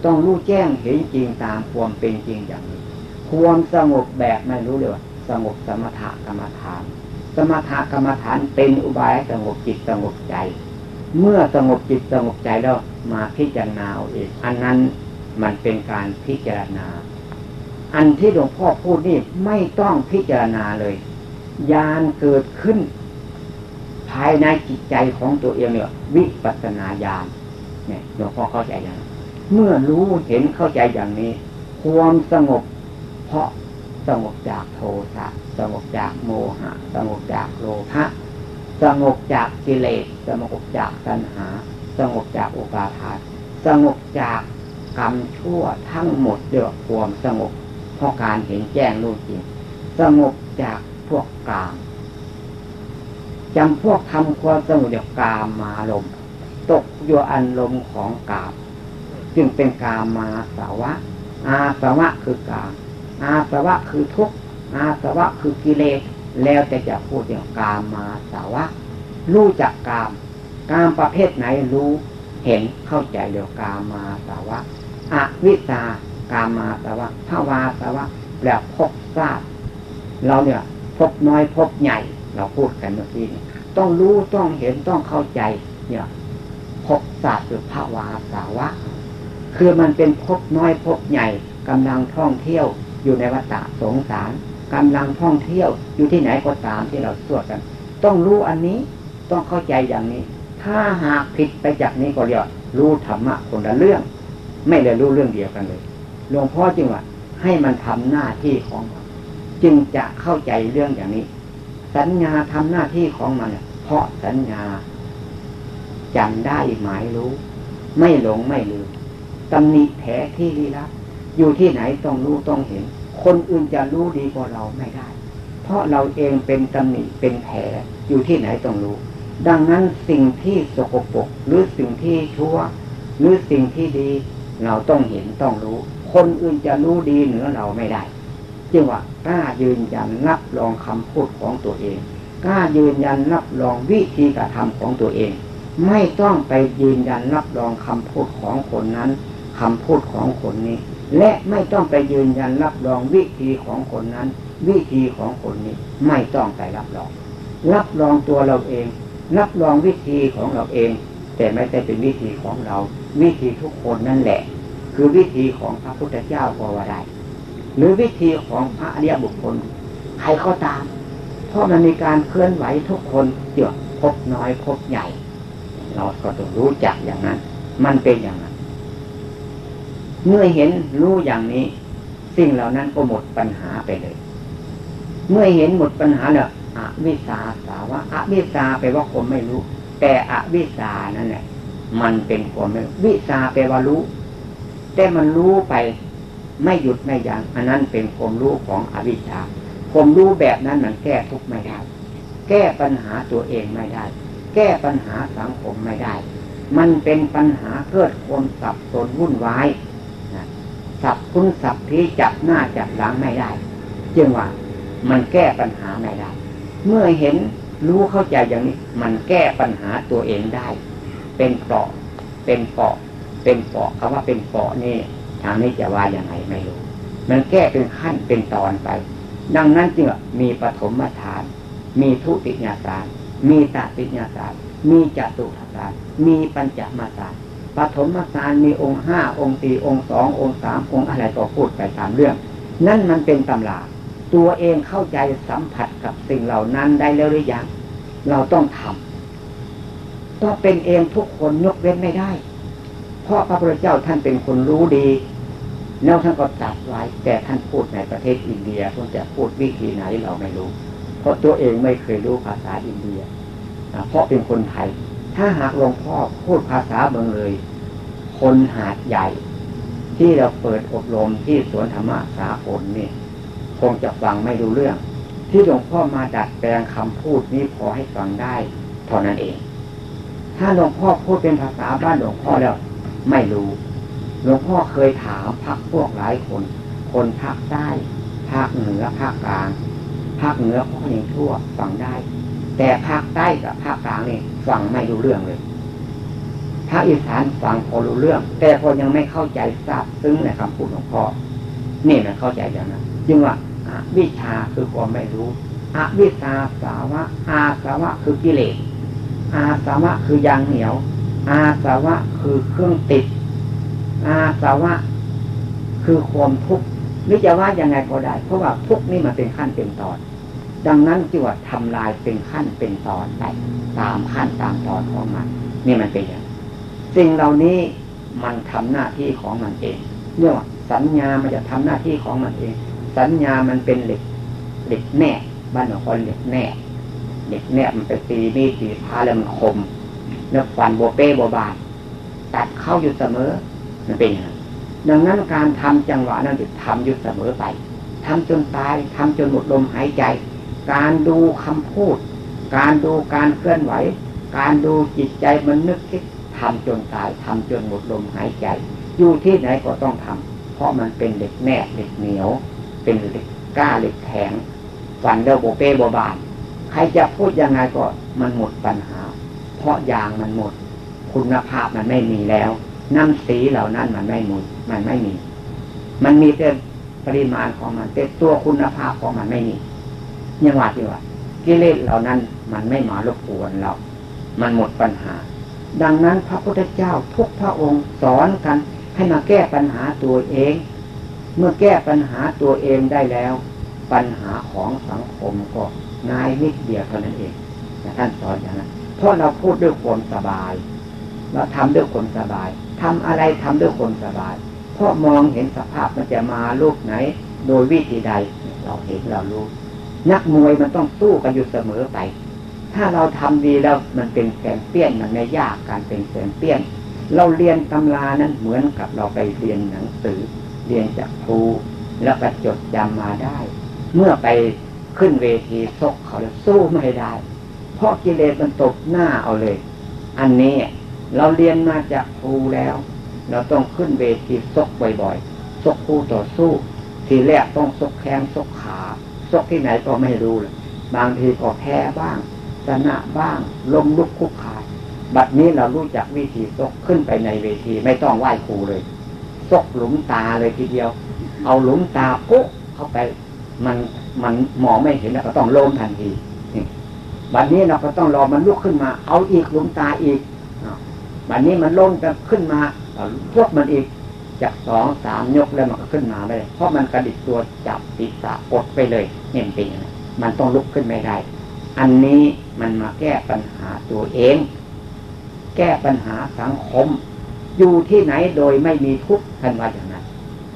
A: ต้องรู้แจ้งเห็นจริงตามความเป็นจริงอย่างนี้ ความสงบแบบไม่รู้เลยว่า สงบสมถะกรรมฐาน สมถะกรรมฐานเป็นอุบายสงบจิตสงบใจ เมื่อสงบจิตสงบใจแล้วมาพิจารณาเอาเองอันนั้นมันเป็นการพิจารณา อันที่หลวงพ่อพูดนี่ไม่ต้องพิจารณาเลยญาณเกิดขึ้น ภายในจิตใจของตัวเองเนี่ยวิปัสนาญาณเนี่ยหลวงพ่อเข้าใจอย่างเมื่อรู้เห็นเข้าใจอย่างนี้ ความสงบ เพราะสงบจากโทสะสงบจากโมหะ สงบจากโลภะสงบจากกิเลสสงบจากตัณหา สงบจากอุปาทานสงบจากกรรมชั่วทั้งหมดเดือดความสงบ ราะการเห็นแจ้งรู้จริงสงบจากพวกกามจำพวกทำความสงบเดียวกามมาลมตกโยอันลมของกามจึงเป็นกามมาสาวะ อาสวะคือกามอาสวะคือทุกข์อาสวะคือกิเลสแล้วแต่จะพูดเดียวกามมาสาวะ รู้จักกาม กามประเภทไหนรู้เห็นเข้าใจเดียวกามาสาวะอวิชา กามาสาวะภาวาสาวะแปลพบทราบเราเนี่ยพบน้อยพบใหญ่ เราพูดกันเมื่อกี้นี่ต้องรู้ต้องเห็นต้องเข้าใจ เนี่ยพบศาสตร์คือภาวาสาวะ คือมันเป็นพบน้อยพบใหญ่กำลังท่องเที่ยวอยู่ในวัฏสงสารกำลังท่องเที่ยวอยู่ที่ไหนก็ตามที่เราสวดกัน ต้องรู้อันนี้ต้องเข้าใจอย่างนี้ ถ้าหากผิดไปจากนี้ก็เรียกรู้ธรรมะคนละเรื่อง ไม่ได้รู้เรื่องเดียวกันเลย หลวงพ่อจึงว่าให้มันทำหน้าที่ของมัน จึงจะเข้าใจเรื่องอย่างนี้ สัญญาทำหน้าที่ของมันเพราะสัญญาจำได้หมายรู้ ไม่หลงไม่ลืมตำหนิแผลที่ลี้ลับอยู่ที่ไหนต้องรู้ต้องเห็น คนอื่นจะรู้ดีกว่าเราไม่ได้ เพราะเราเองเป็นตำหนิเป็นแผลอยู่ที่ไหนต้องรู้ ดังนั้นสิ่งที่สกปรกหรือสิ่งที่ชั่ว หรือสิ่งที่ดี เราต้องเห็นต้องรู้ คนอื่นจะรู้ดีเหนือเราไม่ได้ จึงว่ากล้ายืนยันรับรองคำพูดของตัวเองกล้ายืนยันรับรองวิธีกระทำของตัวเอง ไม่ต้องไปยืนยันรับรองคำพูดของคนนั้นคำพูดของคนนี้ และไม่ต้องไปยืนยันรับรองวิธีของคนนั้น วิธีของคนนี้ไม่ต้องไปรับรอง รับรองตัวเราเอง รับรองวิธีของเราเอง แต่ไม่ใช่เป็นวิธีของเรา วิธีทุกคนนั่นแหละ คือวิธีของพระพุทธเจ้าก็ว่าได้หรือวิธีของพระอริยบุคคล ใครก็ตาม เพราะมันมีการเคลื่อนไหวทุกคนเกี่ยวพบน้อยพบใหญ่ เราก็ต้องรู้จักอย่างนั้น มันเป็นอย่างนั้น เมื่อเห็นรู้อย่างนี้ สิ่งเหล่านั้นก็หมดปัญหาไปเลย เมื่อเห็นหมดปัญหาเนี่ยอวิสาสาวะอวิสาแปว่าคนไม่รู้ แต่อวิสานั่นแหละมันเป็นความไม่วิสาแปลว่ารู้ แต่มันรู้ไป ไม่หยุดไม่ยัง้งอันนั้นเป็นความรู้ของอวิชชาความรู้แบบนั้นมันแก้ทุกข์ไม่ได้ แก้ปัญหาตัวเองไม่ได้ แก้ปัญหาสังคมไม่ได้ มันเป็นปัญหาเกิดความสับสนวุ่นวายสับคุณสับที่จับหน้าจับหลังไม่ได้จึงว่ามันแก้ปัญหาไม่ได้ เมื่อเห็นรู้เข้าใจอย่างนี้ มันแก้ปัญหาตัวเองได้ เป็นเปราะเป็นเปาะ เป็นเปาะคำว่าเป็นเปาะนี่ทางนี้จะว่าอย่างไรไม่รู้ มันแก้เป็นขั้นเป็นตอนไป ดังนั้นจึงมีปฐมฌาน มีทุติยาสารมีตติยาสารมีจตุทสารมีปัญจมาสารปฐมฌานมีองค์ห้าองค์สี่องค์สององค์สามองค์อะไรก็พูดไปตามเรื่อง นั่นมันเป็นตำราตัวเองเข้าใจสัมผัสกับสิ่งเหล่านั้นได้แล้วหรือยัง เราต้องทำต้องเป็นเองทุกคนยกเว้นไม่ได้ เพราะพระพุทธเจ้าท่านเป็นคนรู้ดี แล้วท่านก็จัดไว้ แต่ท่านพูดในประเทศอินเดียท่านจะพูดวิธีไหนเราไม่รู้ เพราะตัวเองไม่เคยรู้ภาษาอินเดีย เพราะเป็นคนไทย ถ้าหากหลวงพ่อพูดภาษาเมืองเลย คนหาดใหญ่ ที่เราเปิดอบรมที่สวนธรรมสาผลนี่คงจะฟังไม่รู้เรื่อง ที่หลวงพ่อมาดัดแปลงคำพูดนี้พอให้ฟังได้เท่านั้นเอง ถ้าหลวงพ่อพูดเป็นภาษาบ้านหลวงพ่อแล้ว ไม่รู้หลวงพ่อเคยถามพักพวกหลายคน คนภาคใต้ภาคเหนือภาคกลางภาคเหนือพวกนี้ทั่วฟังได้ แต่ภาคใต้กับภาคกลางนี่ฟังไม่รู้เรื่องเลยภาคอีสานฟังพอรู้เรื่อง แต่พอยังไม่เข้าใจทราบซึ้งในคำพูดหลวงพ่อนี่มันเข้าใจอย่างนั้นจึงว่าวิชาคือความไม่รู้อวิชาสาวะอาสาวะคือกิเลสอาสาวะคือยางเหนียว อาสวะคือเครื่องติด อาสวะคือความทุกข์หรือจะว่ายังไงก็ได้ เพราะว่าทุกข์นี่มันเป็นขั้นเป็นตอน ดังนั้นจึงว่าทำลายเป็นขั้นเป็นตอนไปตามขั้นตามตอนของมัน นี่มันเป็นอย่างสิ่งเหล่านี้มันทำหน้าที่ของมันเองเรียกว่าสัญญามันจะทำหน้าที่ของมันเอง สัญญามันเป็นเหล็กเหล็กแน่บ้านของคนเหล็กแน่เหล็กแน่มันไปตีมีดตีพาแล้วมันคม แล้วฟันโบเป้โบบาน ตัดเข้าอยู่เสมอ มันเป็นอย่างนั้นดังนั้นการทำจังหวะนั้นจะทำอยู่เสมอไปทำจนตายทำจนหมดลมหายใจ การดูคำพูด การดูการเคลื่อนไหว การดูจิตใจมันนึกคิดทำจนตายทำจนหมดลมหายใจ อยู่ที่ไหนก็ต้องทำเพราะมันเป็นเด็กแน่เด็กเหนียว เป็นเด็กกล้าเด็กแข็งฝันเดาโบเป้โบบาน ใครจะพูดยังไงก็มันหมดปัญหา เพราะยางมันหมด คุณภาพมันไม่มีแล้ว น้ำสีเหล่านั้นมันไม่มีมันไม่มี มันมีแต่ปริมาณของมันแต่ตัวคุณภาพของมันไม่มียังว่าที่ว่ากิเลสเหล่านั้นมันไม่มารบกวนเรา มันหมดปัญหา ดังนั้นพระพุทธเจ้าทุกพระองค์สอนกันให้มาแก้ปัญหาตัวเอง เมื่อแก้ปัญหาตัวเองได้แล้ว ปัญหาของสังคมก็ง่ายนิดเดียวเท่านั้นเองท่านสอนอย่างนั้น ราะเราพูดด้วยความสบายเราทำด้วยความสบายทำอะไรทำด้วยคนสบาย เพราะมองเห็นสภาพมันจะมาลูกไหน โดยวิธีใด เราเห็นเรารู้นักมวยมันต้องสู้กันอยู่เสมอไป ถ้าเราทำดีแล้วมันเป็นแสงเปี้ยนมันไม่ยากการเป็นแสงเปี้ยน เราเรียนตำรานั้นเหมือนกับเราไปเรียนหนังสือ เรียนจากครูแล้วก็จดจำมาได้ เมื่อไปขึ้นเวทีซกเขาแล้วสู้ไม่ได้ ราะกิเลสมันตบหน้าเอาเลย อันนี้เราเรียนมาจากครูแล้ว เราต้องขึ้นเวทีซกบ่อยๆซกคู่ต่อสู้ ทีแรกต้องซกแข้งซกขาซกที่ไหนก็ไม่รู้เลยบางทีก็แพ้บ้างชนะบ้างล้มลุกคุกขายบัดนี้เรารู้จักวิธีซกขึ้นไปในเวทีไม่ต้องไหว้ครูเลยซกหลุมตาเลยทีเดียว เอาหลุมตาปุ๊บเข้าไป มันมันมองไม่เห็นแล้วก็ต้องล้มทันที บัดนี้เราก็ต้องรอมันลุกขึ้นมา เอาอีกหลุมตาอีกบัดนนี้มันล้นกันขึ้นมายกมันอีกจากสองสามยกแล้วมันก็ขึ้นมาไปเลยเพราะมันกระดิกตัวจับศีรษะอดไปเลยเห็นเป็นอย่างมันต้องลุกขึ้นไม่ได้ อันนี้มันมาแก้ปัญหาตัวเอง แก้ปัญหาสังคม อยู่ที่ไหนโดยไม่มีทุกข์ท่านว่าอย่างนั้น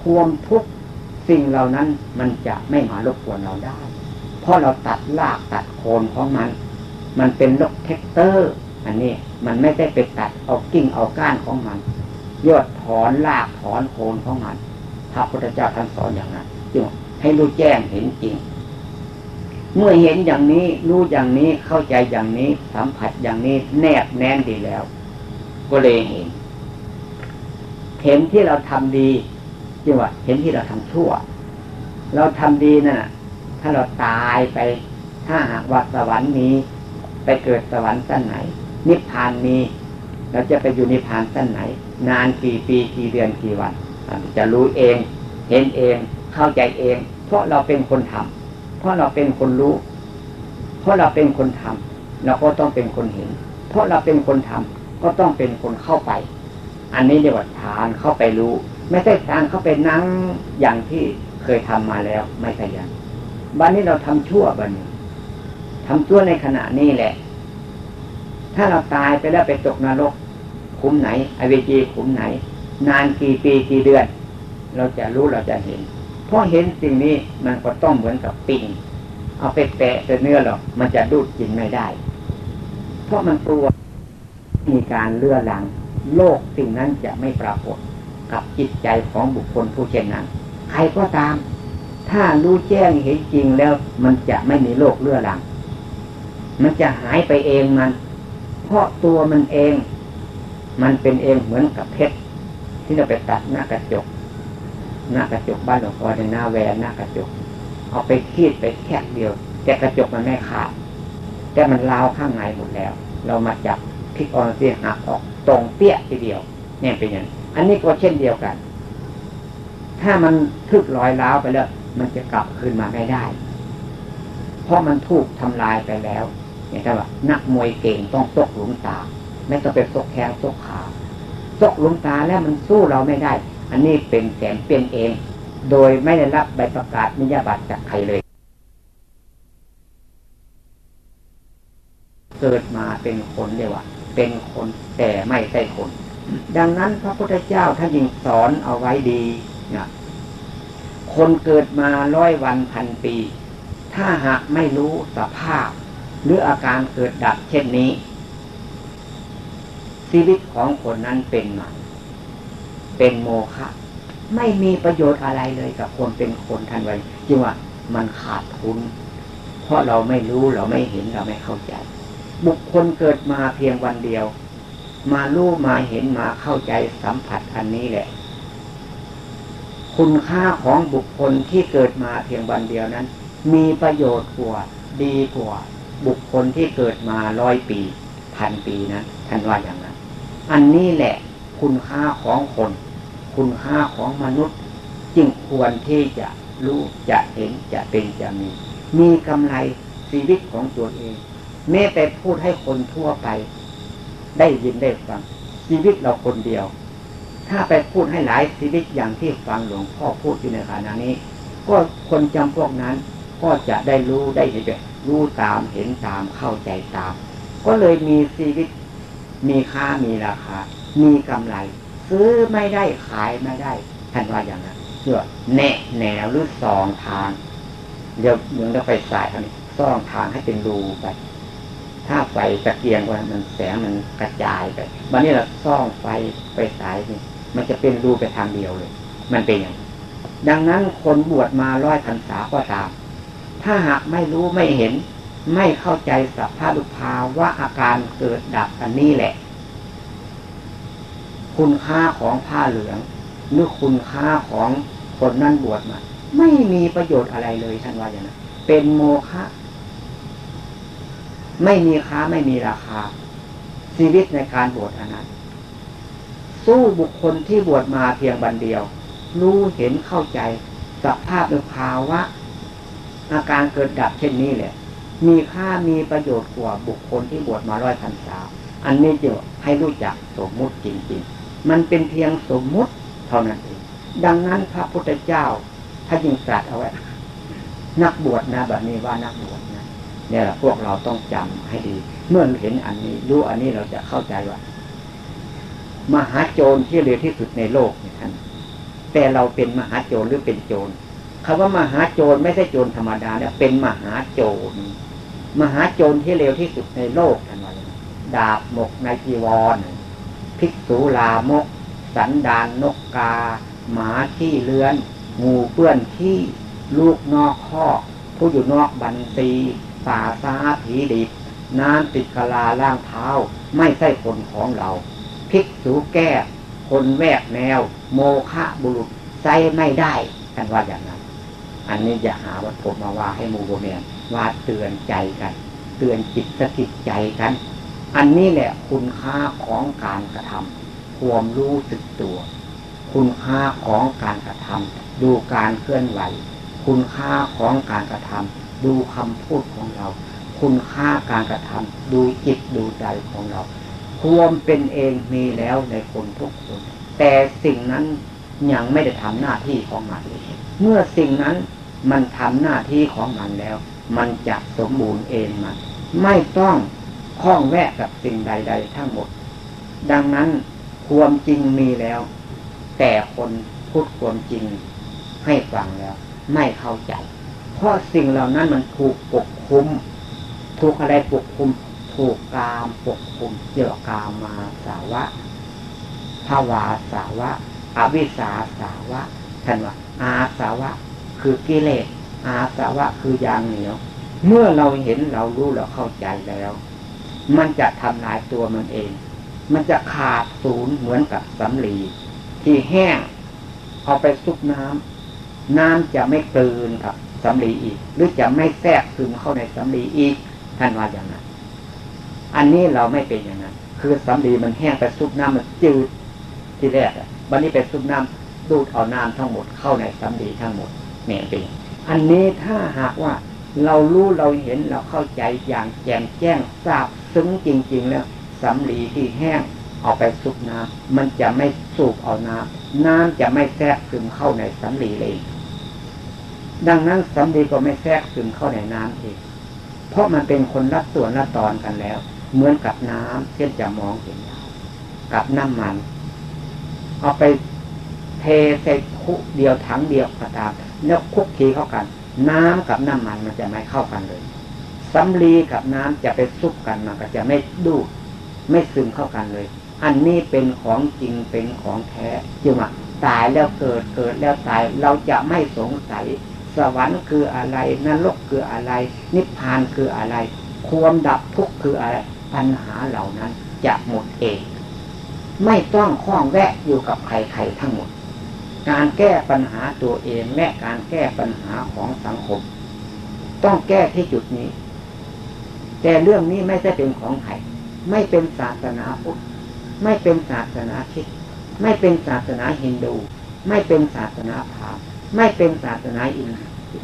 A: ความทุกข์สิ่งเหล่านั้นมันจะไม่มารบกวนเราได้ เพราะเราตัดรากตัดโคนของมัน มันเป็นลกเทคเตอร์ อันนี้มันไม่ได้ไปตัดเอากิ่งเอาก้านของมันยอดถอนรากถอนโคนของมันพระพุทธเจ้าท่านสอนอย่างนั้นจึงให้รู้แจ้งเห็นจริง เมื่อเห็นอย่างนี้รู้อย่างนี้เข้าใจอย่างนี้สัมผัสอย่างนี้แนบแน่นดีแล้ว ก็เลยเห็น เห็นที่เราทำดีจึงว่า เห็นที่เราทำชั่ว เราทำดีนะ่ะถ้าเราตายไปถ้าหากว่าสวรรค์นี้ ไปเกิดสวรรค์สั้นไหน นิพพานมีเราจะไปอยู่นิพพานสั้นไหน นานกี่ปีกี่เดือนกี่วัน จะรู้เอง เห็นเอง เข้าใจเอง เพราะเราเป็นคนทำเพราะเราเป็นคนรู้ เพราะเราเป็นคนทำเราก็ต้องเป็นคนเห็น เพราะเราเป็นคนทำก็ต้องเป็นคนเข้าไป อันนี้เรียกว่าทานเข้าไปรู้ ไม่ใช่ทานเข้าไปนั่งอย่างที่เคยทำมาแล้วไม่ใช่อย่างบันนี้เราทำชั่วบันนี้ ทำชั่วในขณะนี้แหละ ถ้าเราตายไปแล้วไปตกนรกขุมไหนอเวจีขุมไหน นานกี่ปีกี่เดือน เราจะรู้เราจะเห็นเพราะเห็นสิ่งนี้มันก็ต้องเหมือนกับปิ่งเอาไปแปะเนื้อหรอกมันจะดูดกินไม่ได้ เพราะมันกลัวมีการเลื่อหลัง โลกสิ่งนั้นจะไม่ปรากฏกับจิตใจของบุคคลผู้เช่นนั้น ใครก็ตาม ถ้ารู้แจ้งเห็นจริงแล้วมันจะไม่มีโลกเลื่อหลัง มันจะหายไปเองมัน เพราะตัวมันเอง มันเป็นเองเหมือนกับเพชรที่เราไปตัดหน้ากระจก หน้ากระจกบ้านหลวงพ่อในหน้าแวนหน้ากระจก เอาไปคีดไปแค่เดียว แต่กระจกมันไม่ขาดแต่มันลาวข้างในหมดแล้ว เรามาจับพลิกออนเสียหักออกตรงเปี้ยทีเดียว เนี่ยเป็นอย่างอันนี้ก็เช่นเดียวกัน ถ้ามันทึกลอยล้าวไปแล้ว มันจะกลับคืนมาไม่ได้ เพราะมันถูกทำลายไปแล้ว เนี่ยครับว่านักมวยเก่งต้องตกหลุมตา ไม่ต้องไปซกแข้งซกขาซกหลุมตาแล้วมันสู้เราไม่ได้ อันนี้เป็นแสนเป็นเอง โดยไม่ได้รับใบประกาศนิยบัตรจากใครเลย เกิดมาเป็นคนเรียวเป็นคนแต่ไม่ใช่คน ดังนั้นพระพุทธเจ้าท่านยิงสอนเอาไว้ดีนะคนเกิดมาร้อยวันพันปี ถ้าหากไม่รู้สภาพ หรืออาการเกิดดับเช่นนี้ ชีวิตของคนนั้นเป็นมันเป็นโมฆะไม่มีประโยชน์อะไรเลยกับคนเป็นคนทันไว้จึงว่ามันขาดทุน เพราะเราไม่รู้เราไม่เห็นเราไม่เข้าใจ บุคคลเกิดมาเพียงวันเดียว มารู้มาเห็นมาเข้าใจสัมผัสอันนี้แหละ คุณค่าของบุคคลที่เกิดมาเพียงวันเดียวนั้น มีประโยชน์กว่าดีกว่า บุคคลที่เกิดมาร้อยปีพันปีนะท่านว่าอย่างนั้น อันนี้แหละคุณค่าของคน คุณค่าของมนุษย์ จึงควรที่จะรู้จะเห็นจะเป็นจะมี มีกำไรชีวิตของตัวเองแม้แต่พูดให้คนทั่วไป ได้ยินได้ฟัง ชีวิตเราคนเดียว ถ้าไปพูดให้หลายชีวิตอย่างที่ฟังหลวงพ่อพูดอยู่ในขณะนี้ ก็คนจำพวกนั้นก็จะได้รู้ได้เห็น รู้ตามเห็นตามเข้าใจตาม ก็เลยมีชีวิต มีค่ามีราคา มีกำไร ซื้อไม่ได้ขายไม่ได้ท่านว่าอย่างนั้นเชื่อแน่แนวหรือสองทาง เดี๋ยวเหมือนเราไปสายอันนี้สองทางให้เป็นรูไป ถ้าไฟตะเกียงว่ามันแสงมันกระจายไปวันนี้เราซ่องไฟไปสายนี่มันจะเป็นรูไปทางเดียวเลย มันเป็นอย่างดังนั้นคนบวชมาร้อยพรรษาก็ตาม ถ้าหากไม่รู้ไม่เห็น ไม่เข้าใจสภาพภาวะอาการเกิดดับอันนี้แหละ คุณค่าของผ้าเหลืองหรือคุณค่าของคนนั่นบวชมาไม่มีประโยชน์อะไรเลยท่านว่าอย่างนั้นเป็นโมฆะไม่มีค้าไม่มีราคา ชีวิตในการบวชอนั้นสู้บุคคลที่บวชมาเพียงบันเดียว รู้เห็นเข้าใจสภาพหรือภาวะ อาการเกิดดับเช่นนี้แหละมีค่ามีประโยชน์กว่าบุคคลที่บวชมาร้อยพันสาอันนี้จะให้รู้จักสมมุติจริงๆ มันเป็นเพียงสมมุติเท่านั้นเองดังนั้นพระพุทธเจ้าถ้ายิงตรัสเอาไว้ นักบวชนะแบบนี้ว่านักบวชเนี่ยพวกเราต้องจำให้ดี เมื่อเห็นอันนี้รู้อันนี้เราจะเข้าใจว่า มหาโจรที่เร็วที่สุดในโลกเนี่ยท่านแต่เราเป็นมหาโจรหรือเป็นโจร คำว่ามหาโจรไม่ใช่โจรธรรมดาเนี่ยเป็นมหาโจร มหาโจรที่เร็วที่สุดในโลกท่านว่าดาบหมกในจีวรภิกษุลามก สันดานนกกา หมาที่เลื้อนงูเปื้อนที่ลูกนอกข้อผู้อยู่นอกบันซีป่าซาผีดิบน้ำติดกะลาล่างเท้า ไม่ใช่คนของเราพิกสูแก้คนแวกแนว โมฆะบุรุษใจไม่ได้กันว่าอย่างนั้น อันนี้อย่าหาว่าผมมาว่าให้มูโบเมียนว่าเตือนใจกัน เตือนจิตสกิดใจกัน อันนี้แหละคุณค่าของการกระทำความรู้สึกตัว คุณค่าของการกระทำดูการเคลื่อนไหว คุณค่าของการกระทำดูคำพูดของเรา คุณค่าการกระทำดูจิตดูใจของเรา ความเป็นเองมีแล้วในคนทุกคน แต่สิ่งนั้นยังไม่ได้ทำหน้าที่ของมันเมื่อสิ่งนั้น มันทำหน้าที่ของมันแล้ว มันจะสมบูรณ์เองมันไม่ต้องข้องแวะกับสิ่งใด ๆ ทั้งหมด ดังนั้นความจริงมีแล้ว แต่คนพูดความจริงให้ฟังแล้ว ไม่เข้าใจ เพราะสิ่งเหล่านั้นมันถูกปกคุมถูกอะไรปกคุมถูกกามปกคุมเกี่ยวกามมาสาวะภาวาสาวะ อวิสาสาวะท่านว่าอาสาวะ คือกิเลสอาสวะคือยางเหนียว เมื่อเราเห็นเรารู้เราเข้าใจแล้ว มันจะทำลายตัวมันเอง มันจะขาดศูนย์เหมือนกับสำลีที่แห้งเอาไปซุกน้ำน้ำจะไม่กลืนกับสำลีอีก หรือจะไม่แทรกซึมเข้าในสำลีอีกท่านว่าอย่างนั้น อันนี้เราไม่เป็นอย่างนั้น คือสำลีมันแห้งไปซุกน้ำมันจืดที่แรกอะวันนี้ไปซุปน้ำดูดเอาน้ำทั้งหมดเข้าในสำลีทั้งหมด เนี่ยเป็นอันนี้ถ้าหากว่าเรารู้เราเห็นเราเข้าใจอย่างแจ่มแจ้งทราบซึ้งจริง ๆ แล้วสำลีที่แห้งเอาไปซุปน้ำมันจะไม่สูบเอาน้ำน้ำจะไม่แทรกซึมเข้าในสำลีเลย ดังนั้นสำลีก็ไม่แทรกซึมเข้าในน้ำเองเพราะมันเป็นคนรัดส่วนละตอนกันแล้ว เหมือนกับน้ำเช่นจะมองเห็นกับน้ำมัน เอาไปเทใส่คุเดียวถังเดียวก็ตาม แล้วคุกคีเข้ากัน น้ำกับน้ำมันมันจะไม่เข้ากันเลยสำลีกับน้ำจะไปซุกกันมันก็จะไม่ดูดไม่ซึมเข้ากันเลย อันนี้เป็นของจริงเป็นของแท้จึงว่าตายแล้วเกิดเกิดแล้วตายเราจะไม่สงสัย สวรรค์คืออะไรนรกคืออะไร นิพพานคืออะไร ความดับทุกข์คืออะไรปัญหาเหล่านั้นจะหมดเอง ไม่ต้องคล้องแวะอยู่กับใครๆทั้งหมด การแก้ปัญหาตัวเองและการแก้ปัญหาของสังคม ต้องแก้ที่จุดนี้ แต่เรื่องนี้ไม่ใช่เป็นของใครไม่เป็นศาสนาพุทธไม่เป็นศาสนาคิดไม่เป็นศาสนาฮินดู ไม่เป็นศาสนาพราหมณ์ไม่เป็นศาสนาอิน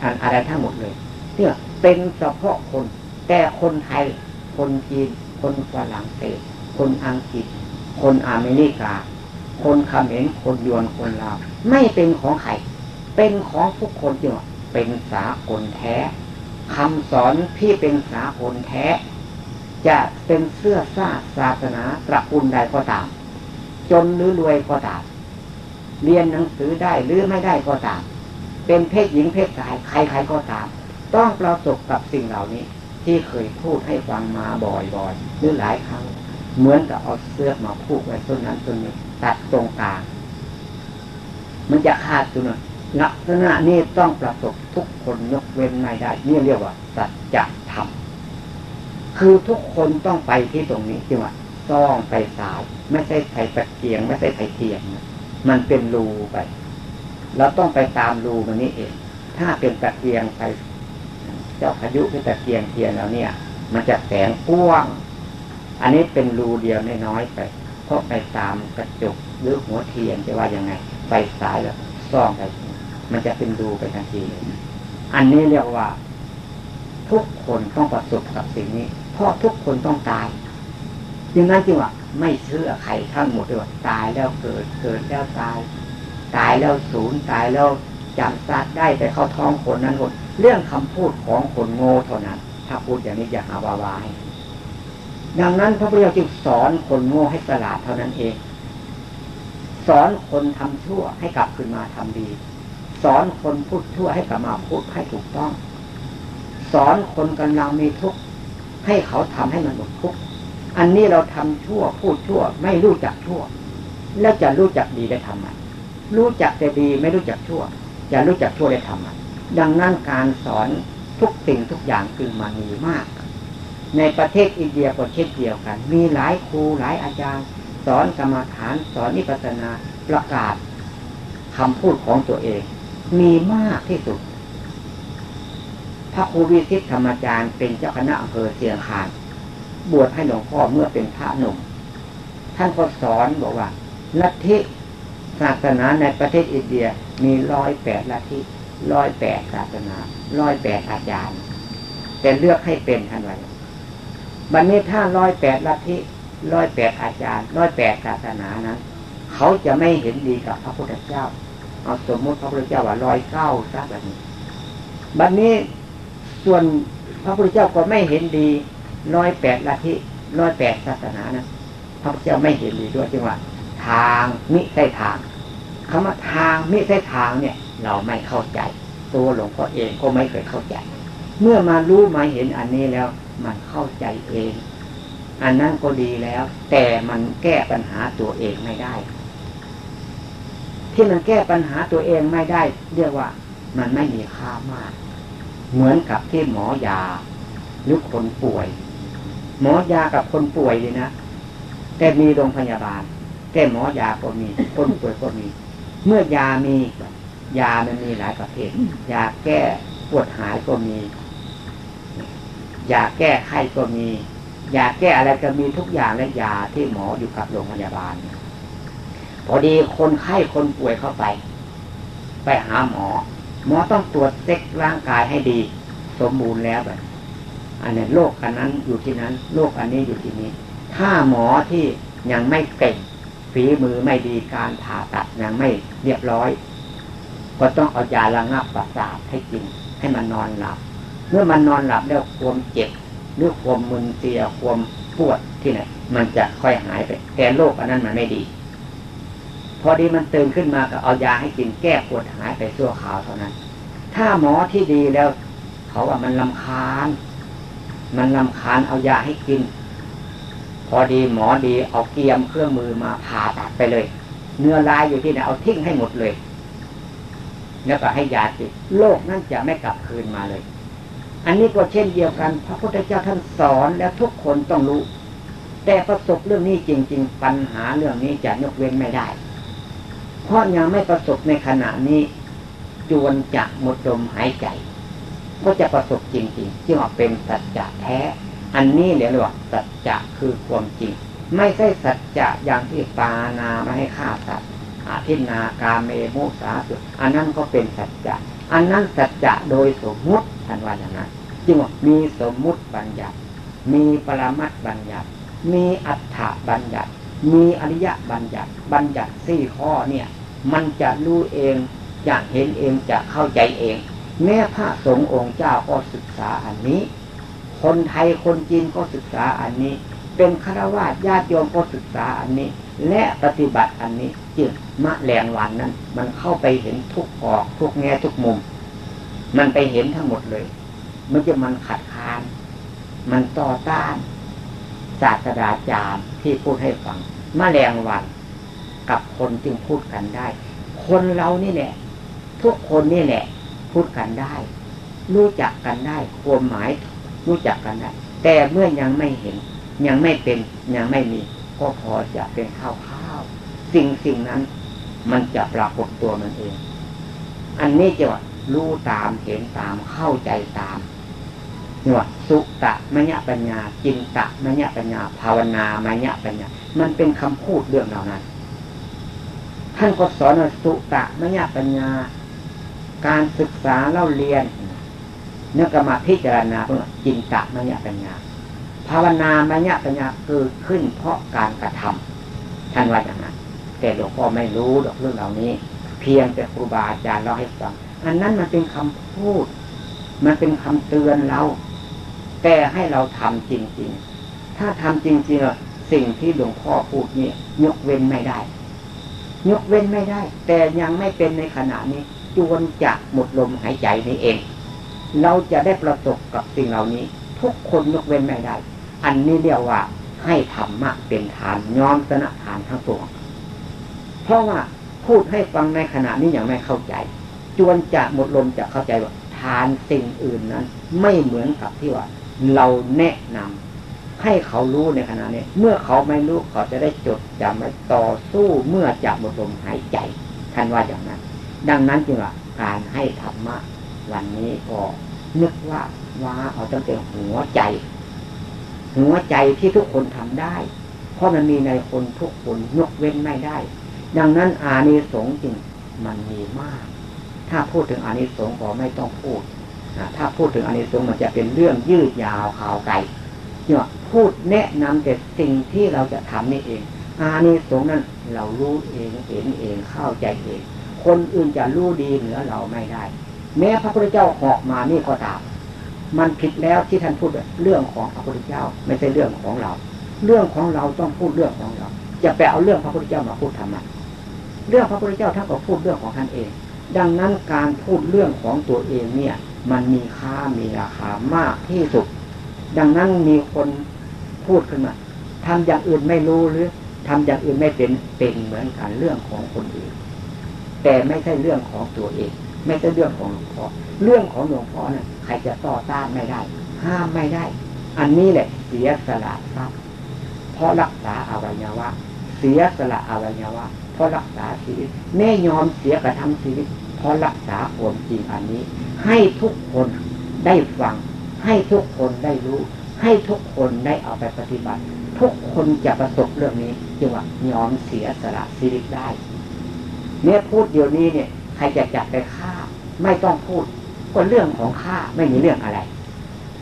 A: อันอะไรทั้งหมดเลยเนี่ยเป็นเฉพาะคน แต่คนไทย คนจีน คนฝรั่งเศส คนอังกฤษ คนอเมริกา คนเขมรคนยวนคนลาวไม่เป็นของใครเป็นของทุกคนจริงเป็นสากลแท้คำสอนที่เป็นสากลแท้ จะเป็นเสื้อซาศาสนาตระกูลใดก็ตาม จนหรือรวยก็ตาม เรียนหนังสือได้หรือไม่ได้ก็ตาม เป็นเพศหญิงเพศชายใครๆก็ตาม ต้องประสบกับสิ่งเหล่านี้ที่เคยพูดให้ฟังมาบ่อยๆหรือหลายครั้ง เหมือนกับเอาเสื้อมาผูกไว้ต้นนั้นต้นนี้ ตัดตรงกลาง มันจะขาดตัวนั้นลักษณะนี้ต้องประสบทุกคนยกเว้นไม่ได้ นี่เรียกว่า สัจธรรม คือทุกคนต้องไปที่ตรงนี้ที่ว่าต้องไปสาย ไม่ใช่ไฟตะเกียง ไม่ใช่ไฟเทียนมันเป็นรูไป เราต้องไปตามรูมันนี้เอง ถ้าเป็นตะเกียงไป เจ้าพายุเป็นตะเกียงเทียนแล้วเนี่ย มันจะแสงพ่วงอันนี้เป็นรูเดียวน้อยไป เพราะไปตามกระจกหรือหัวเทียนจะว่ายังไงไฟสายแล้วซ่องไปมันจะเป็นรูไปทันที อันนี้เรียกว่า ทุกคนต้องประสบกับสิ่งนี้ เพราะทุกคนต้องตายจึงนั้นจึงว่าไม่เชื่อใครทั้งหมดเลยว่าตายแล้วเกิดเกิดแล้วตาย ตายแล้วศูนย์ตายแล้วจำสัตว์ได้ไปเข้าท้องคนนั้นคนเรื่องคำพูดของคนโง่เท่านั้น ถ้าพูดอย่างนี้อย่าหาวาวาย ดังนั้นพระพุทธเจ้าจึงสอนคนโง่ให้สลาดเท่านั้นเอง สอนคนทำชั่วให้กลับคืนมาทำดี สอนคนพูดชั่วให้กลับมาพูดให้ถูกต้อง สอนคนกำลังมีทุกข์ให้เขาทำให้มันหมดทุกข์อันนี้เราทำชั่วพูดชั่วไม่รู้จักชั่ว แล้วจะรู้จักดีได้ทำไมรู้จักแต่ดีไม่รู้จักชั่ว จะรู้จักชั่วได้ทำไมดังนั้นการสอนทุกสิ่งทุกอย่างคือมันมีมาก ในประเทศอินเดียก็เช่นเดียวกัน มีหลายครูหลายอาจารย์ สอนกรรมฐานสอนนิพพานาประกาศคำพูดของตัวเอง มีมากที่สุด พระครูวิสิตธรรมจารย์เป็นเจ้าคณะอำเภอเสียงคานบวชให้หลวงพ่อเมื่อเป็นพระหนุ่ม ท่านก็สอนบอกว่าลัทธิศาสนาในประเทศอินเดียมีร้อยแปดลัทธิร้อยแปดศาสนาร้อยแปดอาจารย์ แต่เลือกให้เป็นท่านไว้ บันนี้ถ้าร้อยแปดลัทธิร้อยแปดอาจารย์ร้อยแปดศาสนานั้นเขาจะไม่เห็นดีกับพระพุทธเจ้า เอาสมมติพระพุทธเจ้าว่าร้อยเก้าซะแบบนี้ บัดนนี้ส่วนพระพุทธเจ้าก็ไม่เห็นดีร้อยแปดลัทธิร้อยแปดศาสนานะพระพุทธเจ้าไม่เห็นดีด้วยจึงว่า ทางมิใช่ทางคำว่าทางมิใช่ทางเนี่ย เราไม่เข้าใจ ตัวหลวงพ่อเองก็ไม่เคยเข้าใจ เมื่อมารู้มาเห็นอันนี้แล้ว มันเข้าใจเอง อันนั้นก็ดีแล้ว แต่มันแก้ปัญหาตัวเองไม่ได้ ที่มันแก้ปัญหาตัวเองไม่ได้ เรียกว่า มันไม่มีค่ามาก เหมือนกับที่หมอยาหรือคนป่วย หมอยากับคนป่วยเลยนะแต่มีโรงพยาบาล แต่หมอยาก็มีคนป่วยก็มี เมื่อยามี ยามันมีหลายประเภทยาแก้ปวดหายก็มี ยาแก้ไข้ก็มี ยาแก้อะไรก็มีทุกอย่างและยาที่หมออยู่กับโรงพยาบาล พอดีคนไข้คนป่วยเข้าไป ไปหาหมอ หมอต้องตรวจเซ็กร่างกายให้ดี สมบูรณ์แล้วแบบอันนี้โรคอันนั้นอยู่ที่นั้นโรคอันนี้อยู่ที่นี้ ถ้าหมอที่ยังไม่เก่งฝีมือไม่ดีการผ่าตัดยังไม่เรียบร้อย ก็ต้องเอายาระงับประสาทให้กินให้มันนอนหลับ เมื่อมันนอนหลับแล้วความเจ็บหรือความมึนเตียความปวดที่ไหนมันจะค่อยหายไปแต่โรคอันนั้นมันไม่ดี พอดีมันตื่นขึ้นมาก็เอายาให้กินแก้ปวดหายไปชั่วคราวเท่านั้น ถ้าหมอที่ดีแล้ว เขาว่ามันลำคาญ มันลำคาญเอายาให้กิน พอดีหมอดีเอาเกียมเครื่องมือมาผ่าตัดไปเลย เนื้อลายอยู่ที่ไหนเอาทิ้งให้หมดเลย แล้วก็ให้ยาติดโรคนั่นจะไม่กลับคืนมาเลย อันนี้ก็เช่นเดียวกัน พระพุทธเจ้าท่านสอนแล้วทุกคนต้องรู้ แต่ประสบเรื่องนี้จริง ๆ ปัญหาเรื่องนี้จะยกเว้นไม่ได้ เพราะยังไม่ประสบในขณะนี้จวนจะหมดลมหายใจ ก็จะประสบจริงๆจึงออกเป็นสัจจะแท้ อันนี้เรียกว่าสัจจะคือความจริง ไม่ใช่สัจจะอย่างที่ปานาไม่ให้ฆ่าสัตว์อาทินากาเมมุสาสุอันนั้นก็เป็นสัจจะ อันนั้นสัจจะโดยสมมุติ ท่านว่าอย่างนั้นจึงว่ามีสมมุติบัญญัติ มีปรมัตบัญญัติ มีอัฏฐบัญญัติ มีอริยบัญญัติ บัญญัติสี่ข้อเนี่ย มันจะรู้เองจะเห็นเองจะเข้าใจเอง แม้พระสงฆ์องค์เจ้าก็ศึกษาอันนี้ คนไทยคนจีนก็ศึกษาอันนี้ เป็นฆราวาสญาติโยมก็ศึกษาอันนี้ และปฏิบัติอันนี้จึงมะแรงวันนั้น มันเข้าไปเห็นทุกออกทุกแง่ทุกมุม มันไปเห็นทั้งหมดเลย มันจะมันขัดค้าน มันต่อต้านศาสตราจารย์ที่พูดให้ฟังมแมลงวันกับคนจึงพูดกันได้ คนเรานี่แหละทุกคนนี่แหละ พูดกันได้ รู้จักกันได้ความหมายรู้จักกันได้ แต่เมื่อยังไม่เห็น ยังไม่เป็นยังไม่มี ก็พอจะเป็นข้าวข้าวสิ่งสิ่งนั้น มันจะปรากฏตัวมันเอง อันนี้จะว่า รู้ตามเห็นตามเข้าใจตามนี่ว่าสุตะมญะปัญญาจินตะมญะปัญญา ภาวนามญะปัญญา มันเป็นคำพูดเรื่องเหล่านั้น ท่านก็สอนว่าสุตะมญะปัญญา การศึกษาเล่าเรียนเนื้อกรรมพิจารณาเพื่อจินตะมญะปัญญา ภาวนามญะปัญญาเกิดขึ้นเพราะการกระทำท่านว่าอย่างนั้นแต่หลวงพ่อไม่รู้ดอกเรื่องเหล่านี้ เพียงแต่ครูบาอาจารย์เล่าให้ฟัง อันนั้นมันเป็นคำพูด มันเป็นคำเตือนเรา แต่ให้เราทำจริง ๆ ถ้าทำจริงๆสิ่งที่หลวงพ่อพูดเนี่ยยกเว้นไม่ได้ ยกเว้นไม่ได้ แต่ยังไม่เป็นในขณะนี้จวนจะหมดลมหายใจนี้เอง เราจะได้ประสบกับสิ่งเหล่านี้ ทุกคนยกเว้นไม่ได้ อันนี้เรียกว่าให้ธรรมะเป็นฐานย้อมสนะฐานทั้งปวงเพราะว่าพูดให้ฟังในขณะนี้ยังไม่เข้าใจ จวนจะหมดลมจะเข้าใจว่าทานสิ่งอื่นนั้น ไม่เหมือนกับที่ว่า เราแนะนำให้เขารู้ในขณะนี้ เมื่อเขาไม่รู้เขาจะได้จดจำไว้ต่อสู้เมื่อจะหมดลมหายใจท่านว่าอย่างนั้น ดังนั้นจึงว่าการให้ธรรมะ วันนี้ก็นึกว่าว่าเอาตั้งแต่หัวใจ หัวใจที่ทุกคนทำได้ เพราะมันมีในคนทุกคนยกเว้นไม่ได้ ดังนั้นอานิสงส์จริงมันมีมาก ถ้าพูดถึงอานิสงส์ก็ไม่ต้องพูดถ้าพูดถึงอานิสงส์มันจะเป็นเรื่องยืดยาวข่าวไกลเนี่ยพูดแนะนำแต่สิ่งที่เราจะทำนี่เองอานิสงส์นั้นเรารู้เองเห็นเองเข้าใจเอง คนอื่นจะรู้ดีเหนือเราไม่ได้ แม้พระพุทธเจ้าหอกมานี่ก็ตามมันผิดแล้วที่ท่านพูดเรื่องของพระพุทธเจ้า ไม่ใช่เรื่องของเรา เรื่องของเราต้องพูดเรื่องของเราจะไปเอาเรื่องพระพุทธเจ้ามาพูดทำไมเรื่องพระพุทธเจ้าท่านก็พูดเรื่องของท่านเอง ดังนั้นการพูดเรื่องของตัวเองเนี่ย มันมีค่ามีราคามากที่สุด ดังนั้นมีคนพูดขึ้นมาทำอย่างอื่นไม่รู้หรือทำอย่างอื่นไม่เป็นเป็นเหมือนกันเรื่องของคนอื่น แต่ไม่ใช่เรื่องของตัวเอง ไม่ใช่เรื่องของหลวงพ่อเรื่องของหลวงพ่อเนี่ยใครจะต่อต้านไม่ได้ ห้ามไม่ได้ อันนี้แหละเสียสละทรัพย์เพราะรักษาอวัยวะเสียสละอวัยวะเพราะรักษาชีวิตแม่ยอมเสียกระทำชีวิต เพราะรักษาความจริงอันนี้ ให้ทุกคนได้ฟัง ให้ทุกคนได้รู้ ให้ทุกคนได้เอาไปปฏิบัติ ทุกคนจะประสบเรื่องนี้จึงว่ายอมเสียสละชีวิตได้เนี่ยพูดเดี๋ยวนี้เนี่ย ใครจะจับไปฆ่า ไม่ต้องพูด ก็เรื่องของฆ่าไม่มีเรื่องอะไร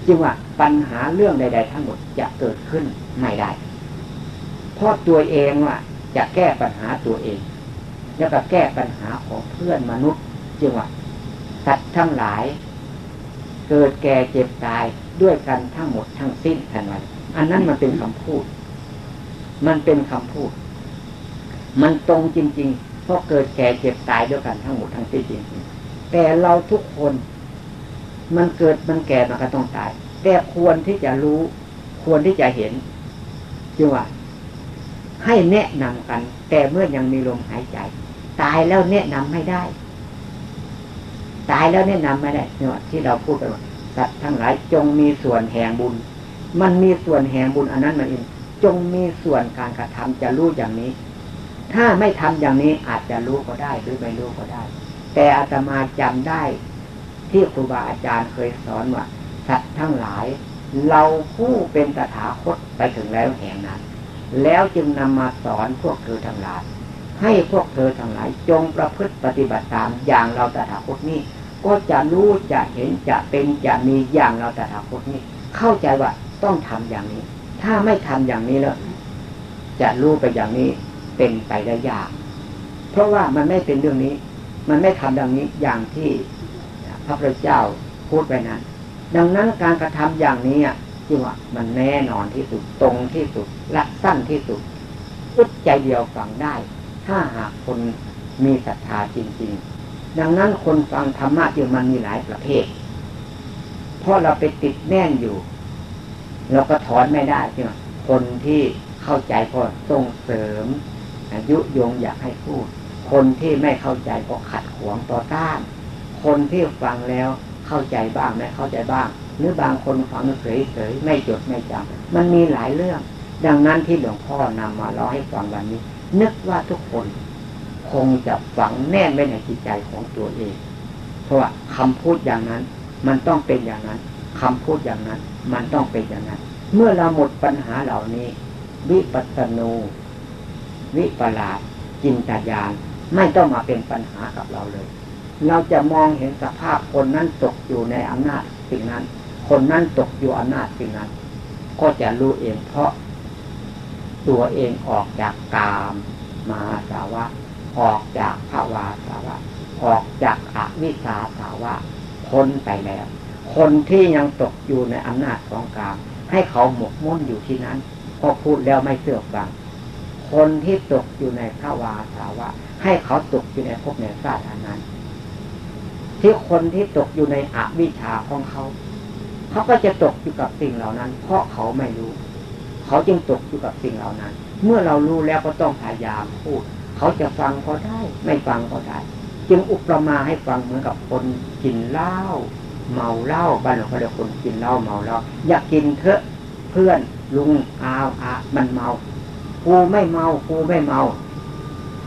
A: จึงว่าปัญหาเรื่องใด ๆ ทั้งหมดจะเกิดขึ้นไม่ได้ เพราะตัวเองว่าจะแก้ปัญหาตัวเอง แล้วก็แก้ปัญหาของเพื่อนมนุษย์ จึงว่าสัตว์ทั้งหลาย เกิดแก่เจ็บตายด้วยกันทั้งหมดทั้งสิ้นทันวันอันนั้นมันเป็นคำพูด มันเป็นคำพูด มันตรงจริงๆเพราะเกิดแก่เจ็บตายด้วยกันทั้งหมดทั้งสิ้นจริงๆแต่เราทุกคน มันเกิดมันแก่มันก็ต้องตาย แต่ควรที่จะรู้ ควรที่จะเห็นจึงว่าให้แนะนำกัน แต่เมื่อยังมีลมหายใจ ตายแล้วแนะนำไม่ได้ ตายแล้วแนะนำไม่ได้เนี่ยที่เราพูดกันว่าสัตว์ทั้งหลายจงมีส่วนแห่งบุญ มันมีส่วนแห่งบุญอันนั้นมันเองจงมีส่วนการกระทำจะรู้อย่างนี้ ถ้าไม่ทำอย่างนี้อาจจะรู้ก็ได้หรือไม่รู้ก็ได้ แต่อาตมาจำได้ ที่ครูบาอาจารย์เคยสอนว่าสัตว์ทั้งหลาย เราผู้เป็นตถาคตไปถึงแล้วแห่งนั้น แล้วจึงนำมาสอนพวกเธอทั้งหลายให้พวกเธอทั้งหลายจงประพฤติปฏิบัติตามอย่างเราตถาคตนี้ ก็จะรู้จะเห็นจะเป็นจะมีอย่างเราแต่ถาคตนี้ เข้าใจว่าต้องทำอย่างนี้ ถ้าไม่ทำอย่างนี้แล้วจะรู้ไปอย่างนี้เป็นไปได้ยาก เพราะว่ามันไม่เป็นเรื่องนี้ มันไม่ทำดังนี้อย่างที่พระพุทธเจ้าพูดไปนั้น ดังนั้นการกระทำอย่างนี้จึงว่ามันแน่นอนที่สุดตรงที่สุดและสั้นที่สุดอุดใจเดียวฟังได้ ถ้าหากคนมีศรัทธาจริง ๆ ดังนั้นคนฟังธรรมะจึงมันมีหลายประเภท เพราะเราไปติดแน่นอยู่ เราก็ถอนไม่ได้ใช่ไหมคนที่เข้าใจก็ส่งเสริม อายุยงอยากให้พูด คนที่ไม่เข้าใจก็ขัดขวางต่อต้าน คนที่ฟังแล้วเข้าใจบ้างไม่เข้าใจบ้าง หรือบางคนฟังเฉยๆไม่จดไม่จำมันมีหลายเรื่อง ดังนั้นที่หลวงพ่อนำมาเล่าให้ฟังวันนี้ นึกว่าทุกคน คงจะฝังแน่นไว้ในจิตใจของตัวเอง เพราะว่าคำพูดอย่างนั้น มันต้องเป็นอย่างนั้นคำพูดอย่างนั้น มันต้องเป็นอย่างนั้น เมื่อเราหมดปัญหาเหล่านี้ วิปัสสนู วิปลาสจินตญาณไม่ต้องมาเป็นปัญหากับเราเลย เราจะมองเห็นสภาพคนนั้นตกอยู่ในอำนาจสิ่งนั้น คนนั้นตกอยู่อำนาจสิ่งนั้น ก็จะรู้เองเพราะ ตัวเองออกจากกามมาสาวะ ออกจากภาวาสาวะ ออกจากอวิชาสาวะพ้นไปแล้ว คนที่ยังตกอยู่ในอำนาจของกามให้เขาหมกมุ่นอยู่ที่นั้นพอพูดแล้วไม่เสื่อมฟังคนที่ตกอยู่ในภาวาสาวะ ให้เขาตกอยู่ในภพในชาติอันนั้น ที่คนที่ตกอยู่ในอวิชชาของเขา เขาก็จะตกอยู่กับสิ่งเหล่านั้น เพราะเขาไม่รู้ เขาจึงตกอยู่กับสิ่งเหล่านั้น เมื่อเรารู้แล้วก็ต้องพยายามพูด เขาจะฟังก็ได้ ไม่ฟังก็ได้ จึงอุปมาให้ฟังเหมือนกับคนกินเหล้าเมาเหล้าบ้านเราเรียกคนกินเหล้าเมาเหล้าอยากกินเถอะเพื่อนลุงอาวอามันเมากูไม่เมากูไม่เมา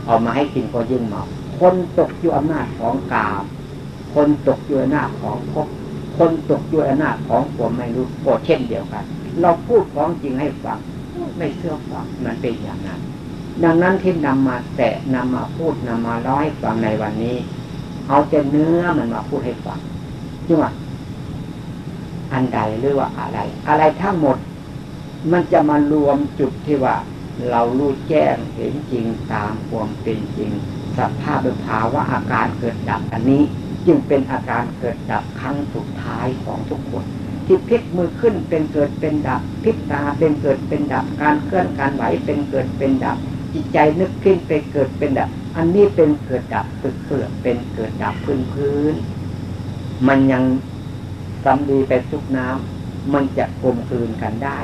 A: เอามาให้กินก็ยิ่งเมา คนตกอยู่อำนาจของกามคนตกอยู่อำนาจของภพคนตกอยู่อำนาจของผมไม่รู้ก็เช่นเดียวกัน เราพูดของจริงให้ฟัง ไม่เชื่อฟังมันเป็นอย่างนั้น ดังนั้นที่นำมาแตะนำมาพูดนำมาเล่าให้ฟังในวันนี้ เอาแต่เนื้อมันมาพูดให้ฟังจังหวะอันใดหรือว่าอะไร อะไรทั้งหมด มันจะมารวมจุดที่ว่า เรารู้แจ้งเห็นจริงตามความเป็นจริง สภาพเป็นภาวะอาการเกิดดับอันนี้ จึงเป็นอาการเกิดดับครั้งสุดท้ายของทุกคน ที่พลิกมือขึ้นเป็นเกิดเป็นดับพลิกตาเป็นเกิดเป็นดับการเคลื่อนการไหวเป็นเกิดเป็นดับ จิตใจนึกขึ้นเป็นเกิดเป็นดับ อันนี้เป็นเกิดดับเปลือกเป็นเกิดดับพื้นพื้น มันยังสำดีไปซุกน้ำมันจะกลมกลืนกันได้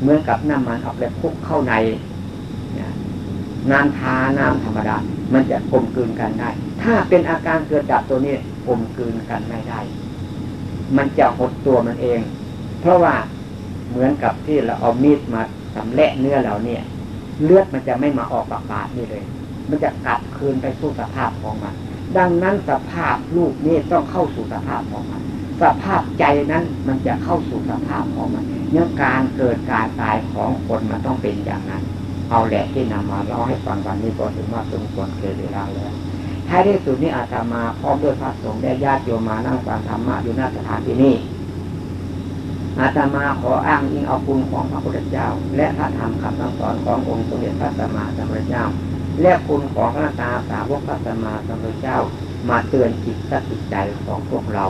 A: เหมือนกับน้ำมันเอาไปคลุกเข้าในน้ำทาน้ำธรรมดา มันจะกลมกลืนกันได้ ถ้าเป็นอาการเกิดดับตัวนี้กลมกลืนกันไม่ได้ มันจะหดตัวมันเอง เพราะว่าเหมือนกับที่เราเอามีดมาสำเละเนื้อเราเนี่ย เลือดมันจะไม่มาออกปากปาดนี่เลย มันจะกลับคืนไปสู่สภาพของมัน ดังนั้นสภาพลูกนี่ต้องเข้าสู่สภาพของมัน สภาพใจนั้นมันจะเข้าสู่สภาพของมันเนื่องการเกิดการตายของคนมันต้องเป็นอย่างนั้น เอาแหละที่นำมาเล่าให้ฟังวันนี้ก็ถึงว่าสมควรเกิดเวลาแล้วท้ายที่สุดนี้อาตมาพร้อมด้วยพระสงฆ์ได้ญาติโยมมานั่งฟังธรรมะอยู่หน้าสถานที่นี้ อาตมาขออ้างอิงเอาคุณของพระพุทธเจ้า และพระธรรมคำสอนขององค์สมเด็จพระสัมมาสัมพุทธเจ้า และคุณของพระตาสาวกพระสัมมาสัมพุทธเจ้า มาเตือนจิตสติใจของพวกเรา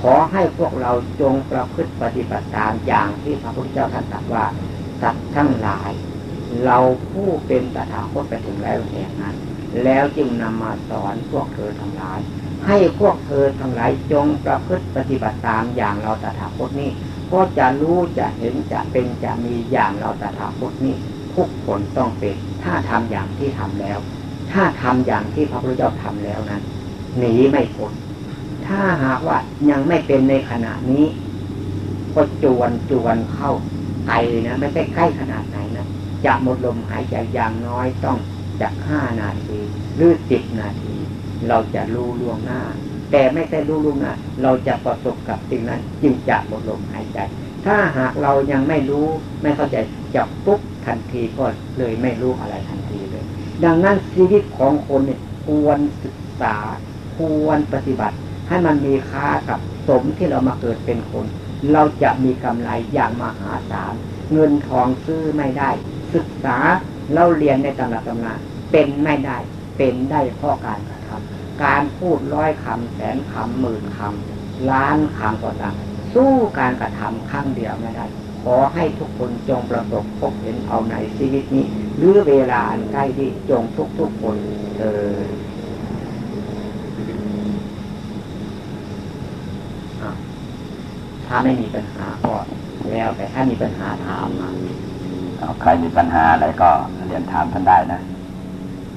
A: ขอให้พวกเราจงประพฤติปฏิบัติตามอย่างที่พระพุทธเจ้าท่านตรัสว่าสัตว์ทั้งหลาย เราผู้เป็นตถาคตไปถึงแล้วแห่งนั้นแล้วจึงนำมาสอนพวกเธอทั้งหลาย ให้พวกเธอทั้งหลายจงประพฤติปฏิบัติตามอย่างเราตถาคตนี้ ก็จะรู้จะเห็นจะเป็นจะมีอย่างเราตถาคตนี้ทุกคนต้องเป็น ถ้าทำอย่างที่ทำแล้ว ถ้าทำอย่างที่พระพุทธเจ้าทำแล้วนั้นหนีไม่พ้นถ้าหากว่ายังไม่เป็นในขณะนี้ก็จวนจวนเข้าไกลนะไม่ใช่ใกล้ขนาดไหนนะจะหมดลมหายใจอย่างน้อยต้องจากห้านาที หรือสิบนาที เราจะรู้ล่วงหน้า แต่ไม่ใช่รู้ล่วงหน้าเราจะประสบกับสิ่งนั้น จึงจะหมดลมหายใจ ถ้าหากเรายังไม่รู้ไม่เข้าใจจับปุ๊บทันทีก็เลยไม่รู้อะไรทันทีเลย ดังนั้นชีวิตของคนเนี่ยควรศึกษา ควรปฏิบัติ ให้มันมีค่ากับสมที่เรามาเกิดเป็นคน เราจะมีกำไรอย่างมหาศาลเงินทองซื้อไม่ได้ ศึกษาเราเรียนในตำราตำราเป็นไม่ได้ เป็นได้เพราะการ การพูดร้อยคำแสนคำหมื่นคำล้านคำก็ตามสู้การกระทำครั้งเดียวไม่ได้ขอให้ทุกคนจงประสบพบเห็นเอาในชีวิตนี้ หรือเวลาอันใกล้ที่จงทุกทุกคนเออถ้าไม่มีปัญหาก็แล้วแต่ถ้ามีปัญหาถามมา
B: ใครมีปัญหาอะไรก็เรียนถามท่านได้นะ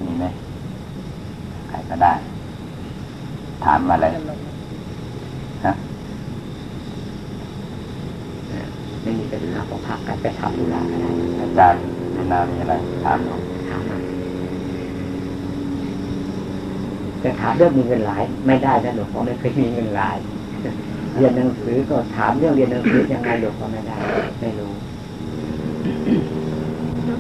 B: มีไหมใครก็ได้ ถามอะไรฮะ
A: ไม่มีปัญหาของพักกันไปทำดูแลก็ได้
B: อาจารย์มีนามีอะไรถามถาม
A: แต่ถามเรื่องมีเงินหลาย ไม่ได้นะหลวงพ่อไม่เคยมีเงินหลายเรียนหนังสือก็ถามเรื่องเรียนหนังสือยังไงหลวงพ่อไม่ได้ ไม่รู้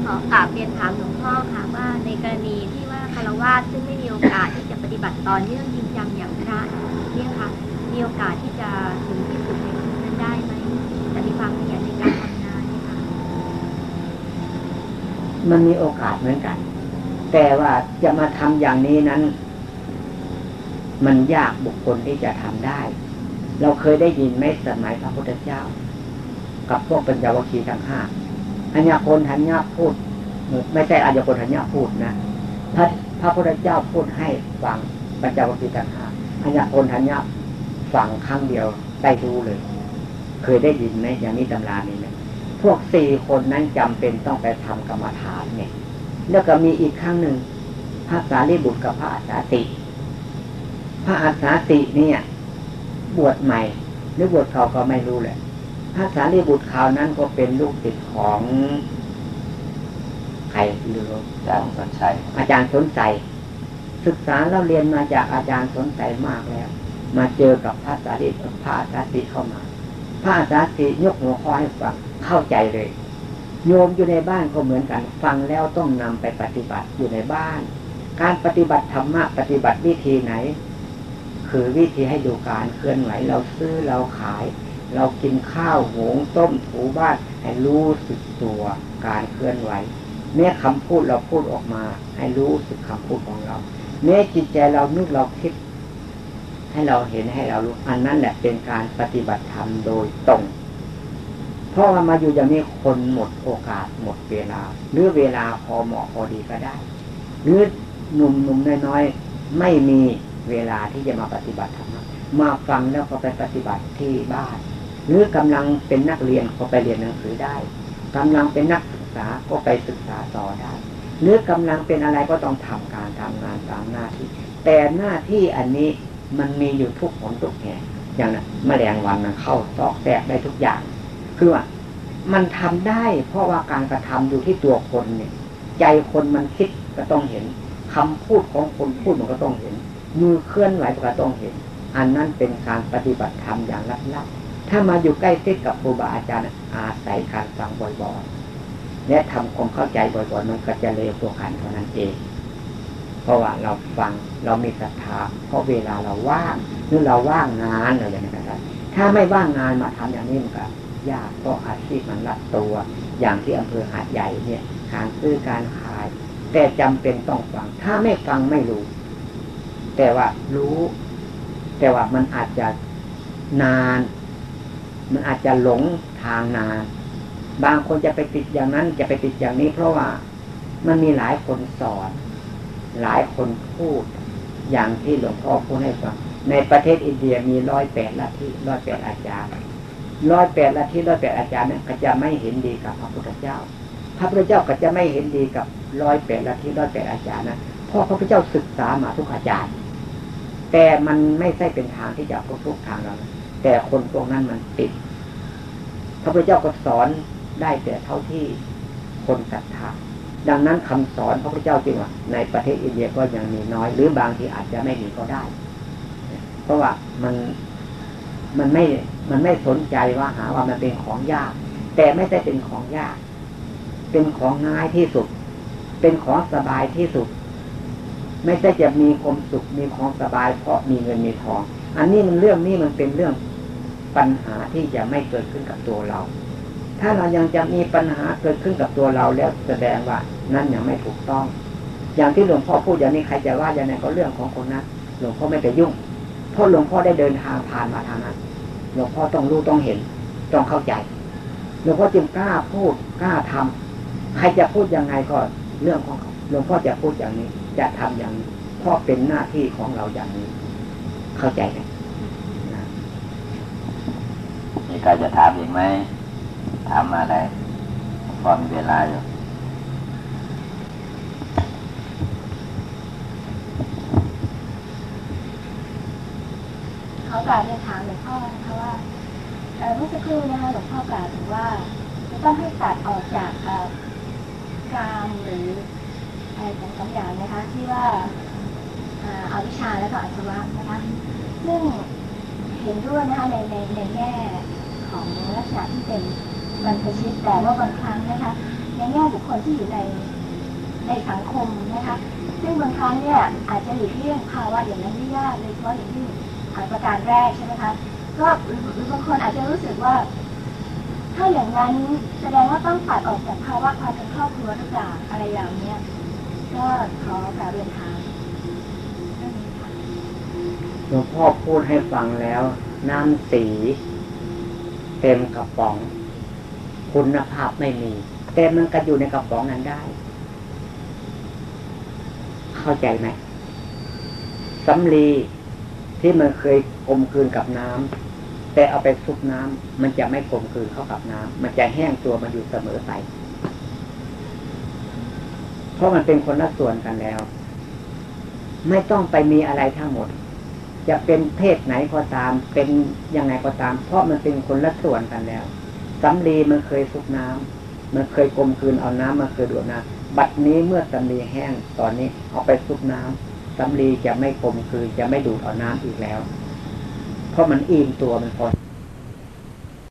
C: ขอกราบเรียนถามหลวงพ่อค่ะว่าในกรณีที่ว่า คารวะซึ่งไม่มีโอกาสที่จะปฏิบัติต่อเนื่องจริงจังอย่างพระเนี่ยค่ะมีโอกาสที่จะถึงที่สุดในชีวิตนั้นได้ไหมจะมีความขยันในการทำงานเนี่ยค่ะ
A: มันมีโอกาสเหมือนกัน แต่ว่าจะมาทำอย่างนี้นั้น มันยากบุคคลที่จะทำได้ เราเคยได้ยินไหมสมัยพระพุทธเจ้า กับพวกปัญญาวคีทั้งห้าอัญญาคนทัญญาพูดไม่ใช่อัญญาคนทัญญาพูดนะพระ พระพุทธเจ้าพูดให้ฟังปัญจวัคคีย์ต่างหากอัญญาคนทัญญาฟังครั้งเดียวได้รู้เลย เคยได้ยินไหมอย่างนี้ตำรานี้ไหมพวกสี่คนนั้นจำเป็นต้องไปทำกรรมฐานเนี่ย แล้วก็มีอีกครั้งหนึ่งพระสารีบุตรกับพระอาสาติ พระอาสาติเนี่ย บวชใหม่ หรือบวชเขาก็ไม่รู้แหละพระสารีบุตรข่าวนั้นก็เป็นลูกศิษย์ของ ครหรือ
B: อาจารย์สนใจ
A: อาจารย์สนใจ ศึกษาแล้วเรียนมาจากอาจารย์สนใจมากแล้ว มาเจอกับพระสารีพระอาสาติเข้ามา พระอาสาติยกหัวข้อให้ฟังเข้าใจเลย โยมอยู่ในบ้านก็เหมือนกัน ฟังแล้วต้องนำไปปฏิบัติอยู่ในบ้าน การปฏิบัติธรรมะปฏิบัติวิธีไหน คือวิธีให้ดูการเคลื่อนไหวเราซื้อเราขาย เรากินข้าวหงต้มถูบ้านให้รู้สึกตัวการเคลื่อนไหว แม้คำพูดเราพูดออกมา ให้รู้สึกคำพูดของเรา แม้จิตใจเรานึกเราคิด ให้เราเห็นให้เรารู้ อันนั้นแหละเป็นการปฏิบัติธรรมโดยตรง เพราะว่ามาอยู่อย่างนี้คนหมดโอกาสหมดเวลา หรือเวลาพอเหมาะพอดีก็ได้ หรือหนุ่มหนุ่มน้อยๆไม่มีเวลาที่จะมาปฏิบัติธรรมมาฟังแล้วก็ไปปฏิบัติที่บ้าน หรือกำลังเป็นนักเรียนก็ไปเรียนหนังสือได้กำลังเป็นนัก ษาก็ไปศึกษาต่อได้หรือกำลังเป็นอะไรก็ต้องทำการทำงานตามหน้าที่ แต่หน้าที่อันนี้มันมีอยู่ทุกผลทุกแห่งอย่างนั้นแมลงวันมันเข้าตอกแตกได้ทุกอย่าง คือว่ามันทำได้เพราะว่าการกระทำอยู่ที่ตัวคนเนี่ย ใจคนมันคิดก็ต้องเห็นคำพูดของคนพูดมันก็ต้องเห็น มือเคลื่อนไหวก็ต้องเห็น อันนั้นเป็นการปฏิบัติธรรมอย่างลับๆถ้ามาอยู่ใกล้ชิดกับครูบาอาจารย์อาศัยการฟังบ่อยๆ และทำความเข้าใจบ่อยๆมันก็จะเร็วตัวกันเท่านั้นเอง เพราะว่าเราฟังเรามีศรัทธาเพราะเวลาเราว่างหรือเราว่างงานอะไรอย่างนี้นะครับถ้าไม่ว่างงานมาทำอย่างนี้มันก็ยากเพราะอาชีพมันรัดตัว อย่างที่อำเภอหาดใหญ่เนี่ยการซื้อการขาย แต่จำเป็นต้องฟัง ถ้าไม่ฟังไม่รู้ แต่ว่ารู้ แต่ว่ามันอาจจะนาน มันอาจจะหลงทางนาน บางคนจะไปติดอย่างนั้นจะไปติดอย่างนี้ เพราะว่ามันมีหลายคนสอน หลายคนพูด อย่างที่หลวงพ่อพูดให้ฟังในประเทศอินเดียมีร้อยแปดลัทธิร้อยแปดอาจารย์ร้อยแปดลัทธิร้อยแปดอาจารย์นั้นก็จะไม่เห็นดีกับพระพุทธเจ้า พระพุทธเจ้าก็จะไม่เห็นดีกับร้อยแปดลัทธิร้อยแปดอาจารย์นะเพราะพระพุทธเจ้าศึกษามาทุกอาจารย์ แต่มันไม่ใช่เป็นทางที่จะพ้นทุกทางเราแต่คนพวกนั้นมันติด พระพุทธเจ้าก็สอน ได้แต่เท่าที่คนศรัทธาดังนั้นคำสอนพระพุทธเจ้าจริงว่าในประเทศอินเดียก็ยังมีน้อย หรือบางทีอาจจะไม่มีก็ได้ เพราะว่ามันมันไม่มันไม่สนใจว่าหาว่ามันเป็นของยาก แต่ไม่ได้เป็นของยาก เป็นของง่ายที่สุด เป็นของสบายที่สุด ไม่ใช่จะมีความสุขมีของสบาย เพราะมีเงินมีทอง อันนี้มันเรื่องนี้มันเป็นเรื่องปัญหาที่จะไม่เกิดขึ้นกับตัวเรา ถ้าเรายังจะมีปัญหาเกิดขึ้นกับตัวเราแล้วแสดงว่านั่นยังไม่ถูกต้อง อย่างที่หลวงพ่อพูดอย่างนี้ใครจะว่าอย่างไรก็เรื่องของคนนั้นหลวงพ่อไม่ไปยุ่งเพราะหลวงพ่อได้เดินทางผ่านมาทางนั้นหลวงพ่อต้องรู้ต้องเห็น ต้องเข้าใจหลวงพ่อจึงกล้าพูดกล้าทำใครจะพูดยังไงก็เรื่องของหลวงพ่อจะพูดอย่างนี้ จะทำอย่างนี้เพราะเป็นหน้าที่ของเราอย่างนี้ เข้าใจไหม
B: มีใครจะถามอีกไหม ถามมาได้พอมีเวลาอยู่
C: เขากล่าวเรียนถามหลวงพ่อนะคะว่าเมื่อสักครู่นะคะหลวงพ่อกล่าวถึงว่าจะต้องให้ตัดออกจากกามหรืออะไรสองสองอย่างนะคะ ที่ว่าอาวิชาและก็อัศวะนะคะซึ่งเห็นด้วยนะคะในในในแง่ของลักษณะที่เป็น มันประชิดแต่ว่าบางครั้งนะคะในแง่บุคคลที่อยู่ในในสังคมนะคะซึ่งบางครั้งเนี่ยอาจจะหลีกเลี่ยงภาวะอย่างนั้นไม่ยากเลยเพราะอย่างที่ประการแรกใช่ไหมคะก็บางคนอาจจะรู้สึกว่า ถ้าอย่างนั้นแสดงว่าต้องตัดออกจากภาวะความเป็นครอบครัวทุกอย่าอะไรอย่างเนี้ยก็ขอการเรียนถาม
A: หลวงพ่อพูดให้ฟังแล้ว น้ำสี เต็มกระป๋อง คุณภาพไม่มี แต่มันก็อยู่ในกระป๋องนั้นได้ เข้าใจไหมสำลีที่มันเคยกลมกลืนกับน้ำแต่เอาไปซุปน้ำมันจะไม่กลมกลืนเข้ากับน้ำมันจะแห้งตัวมันอยู่เสมอไปเพราะมันเป็นคนละส่วนกันแล้ว ไม่ต้องไปมีอะไรทั้งหมด จะเป็นเพศไหนก็ตามเป็นยังไงก็ตาม เพราะมันเป็นคนละส่วนกันแล้ว สำลีมันเคยซุปน้ำมันเคยกลมคืนเอาน้ำมาเคยดูดน้ำบัดนี้เมื่อสำลีแห้งตอนนี้เอาไปซุปน้ำสำลีจะไม่กลมคือจะไม่ดูดเอาน้ำอีกแล้ว เพราะมันอิ่มตัวมันพอ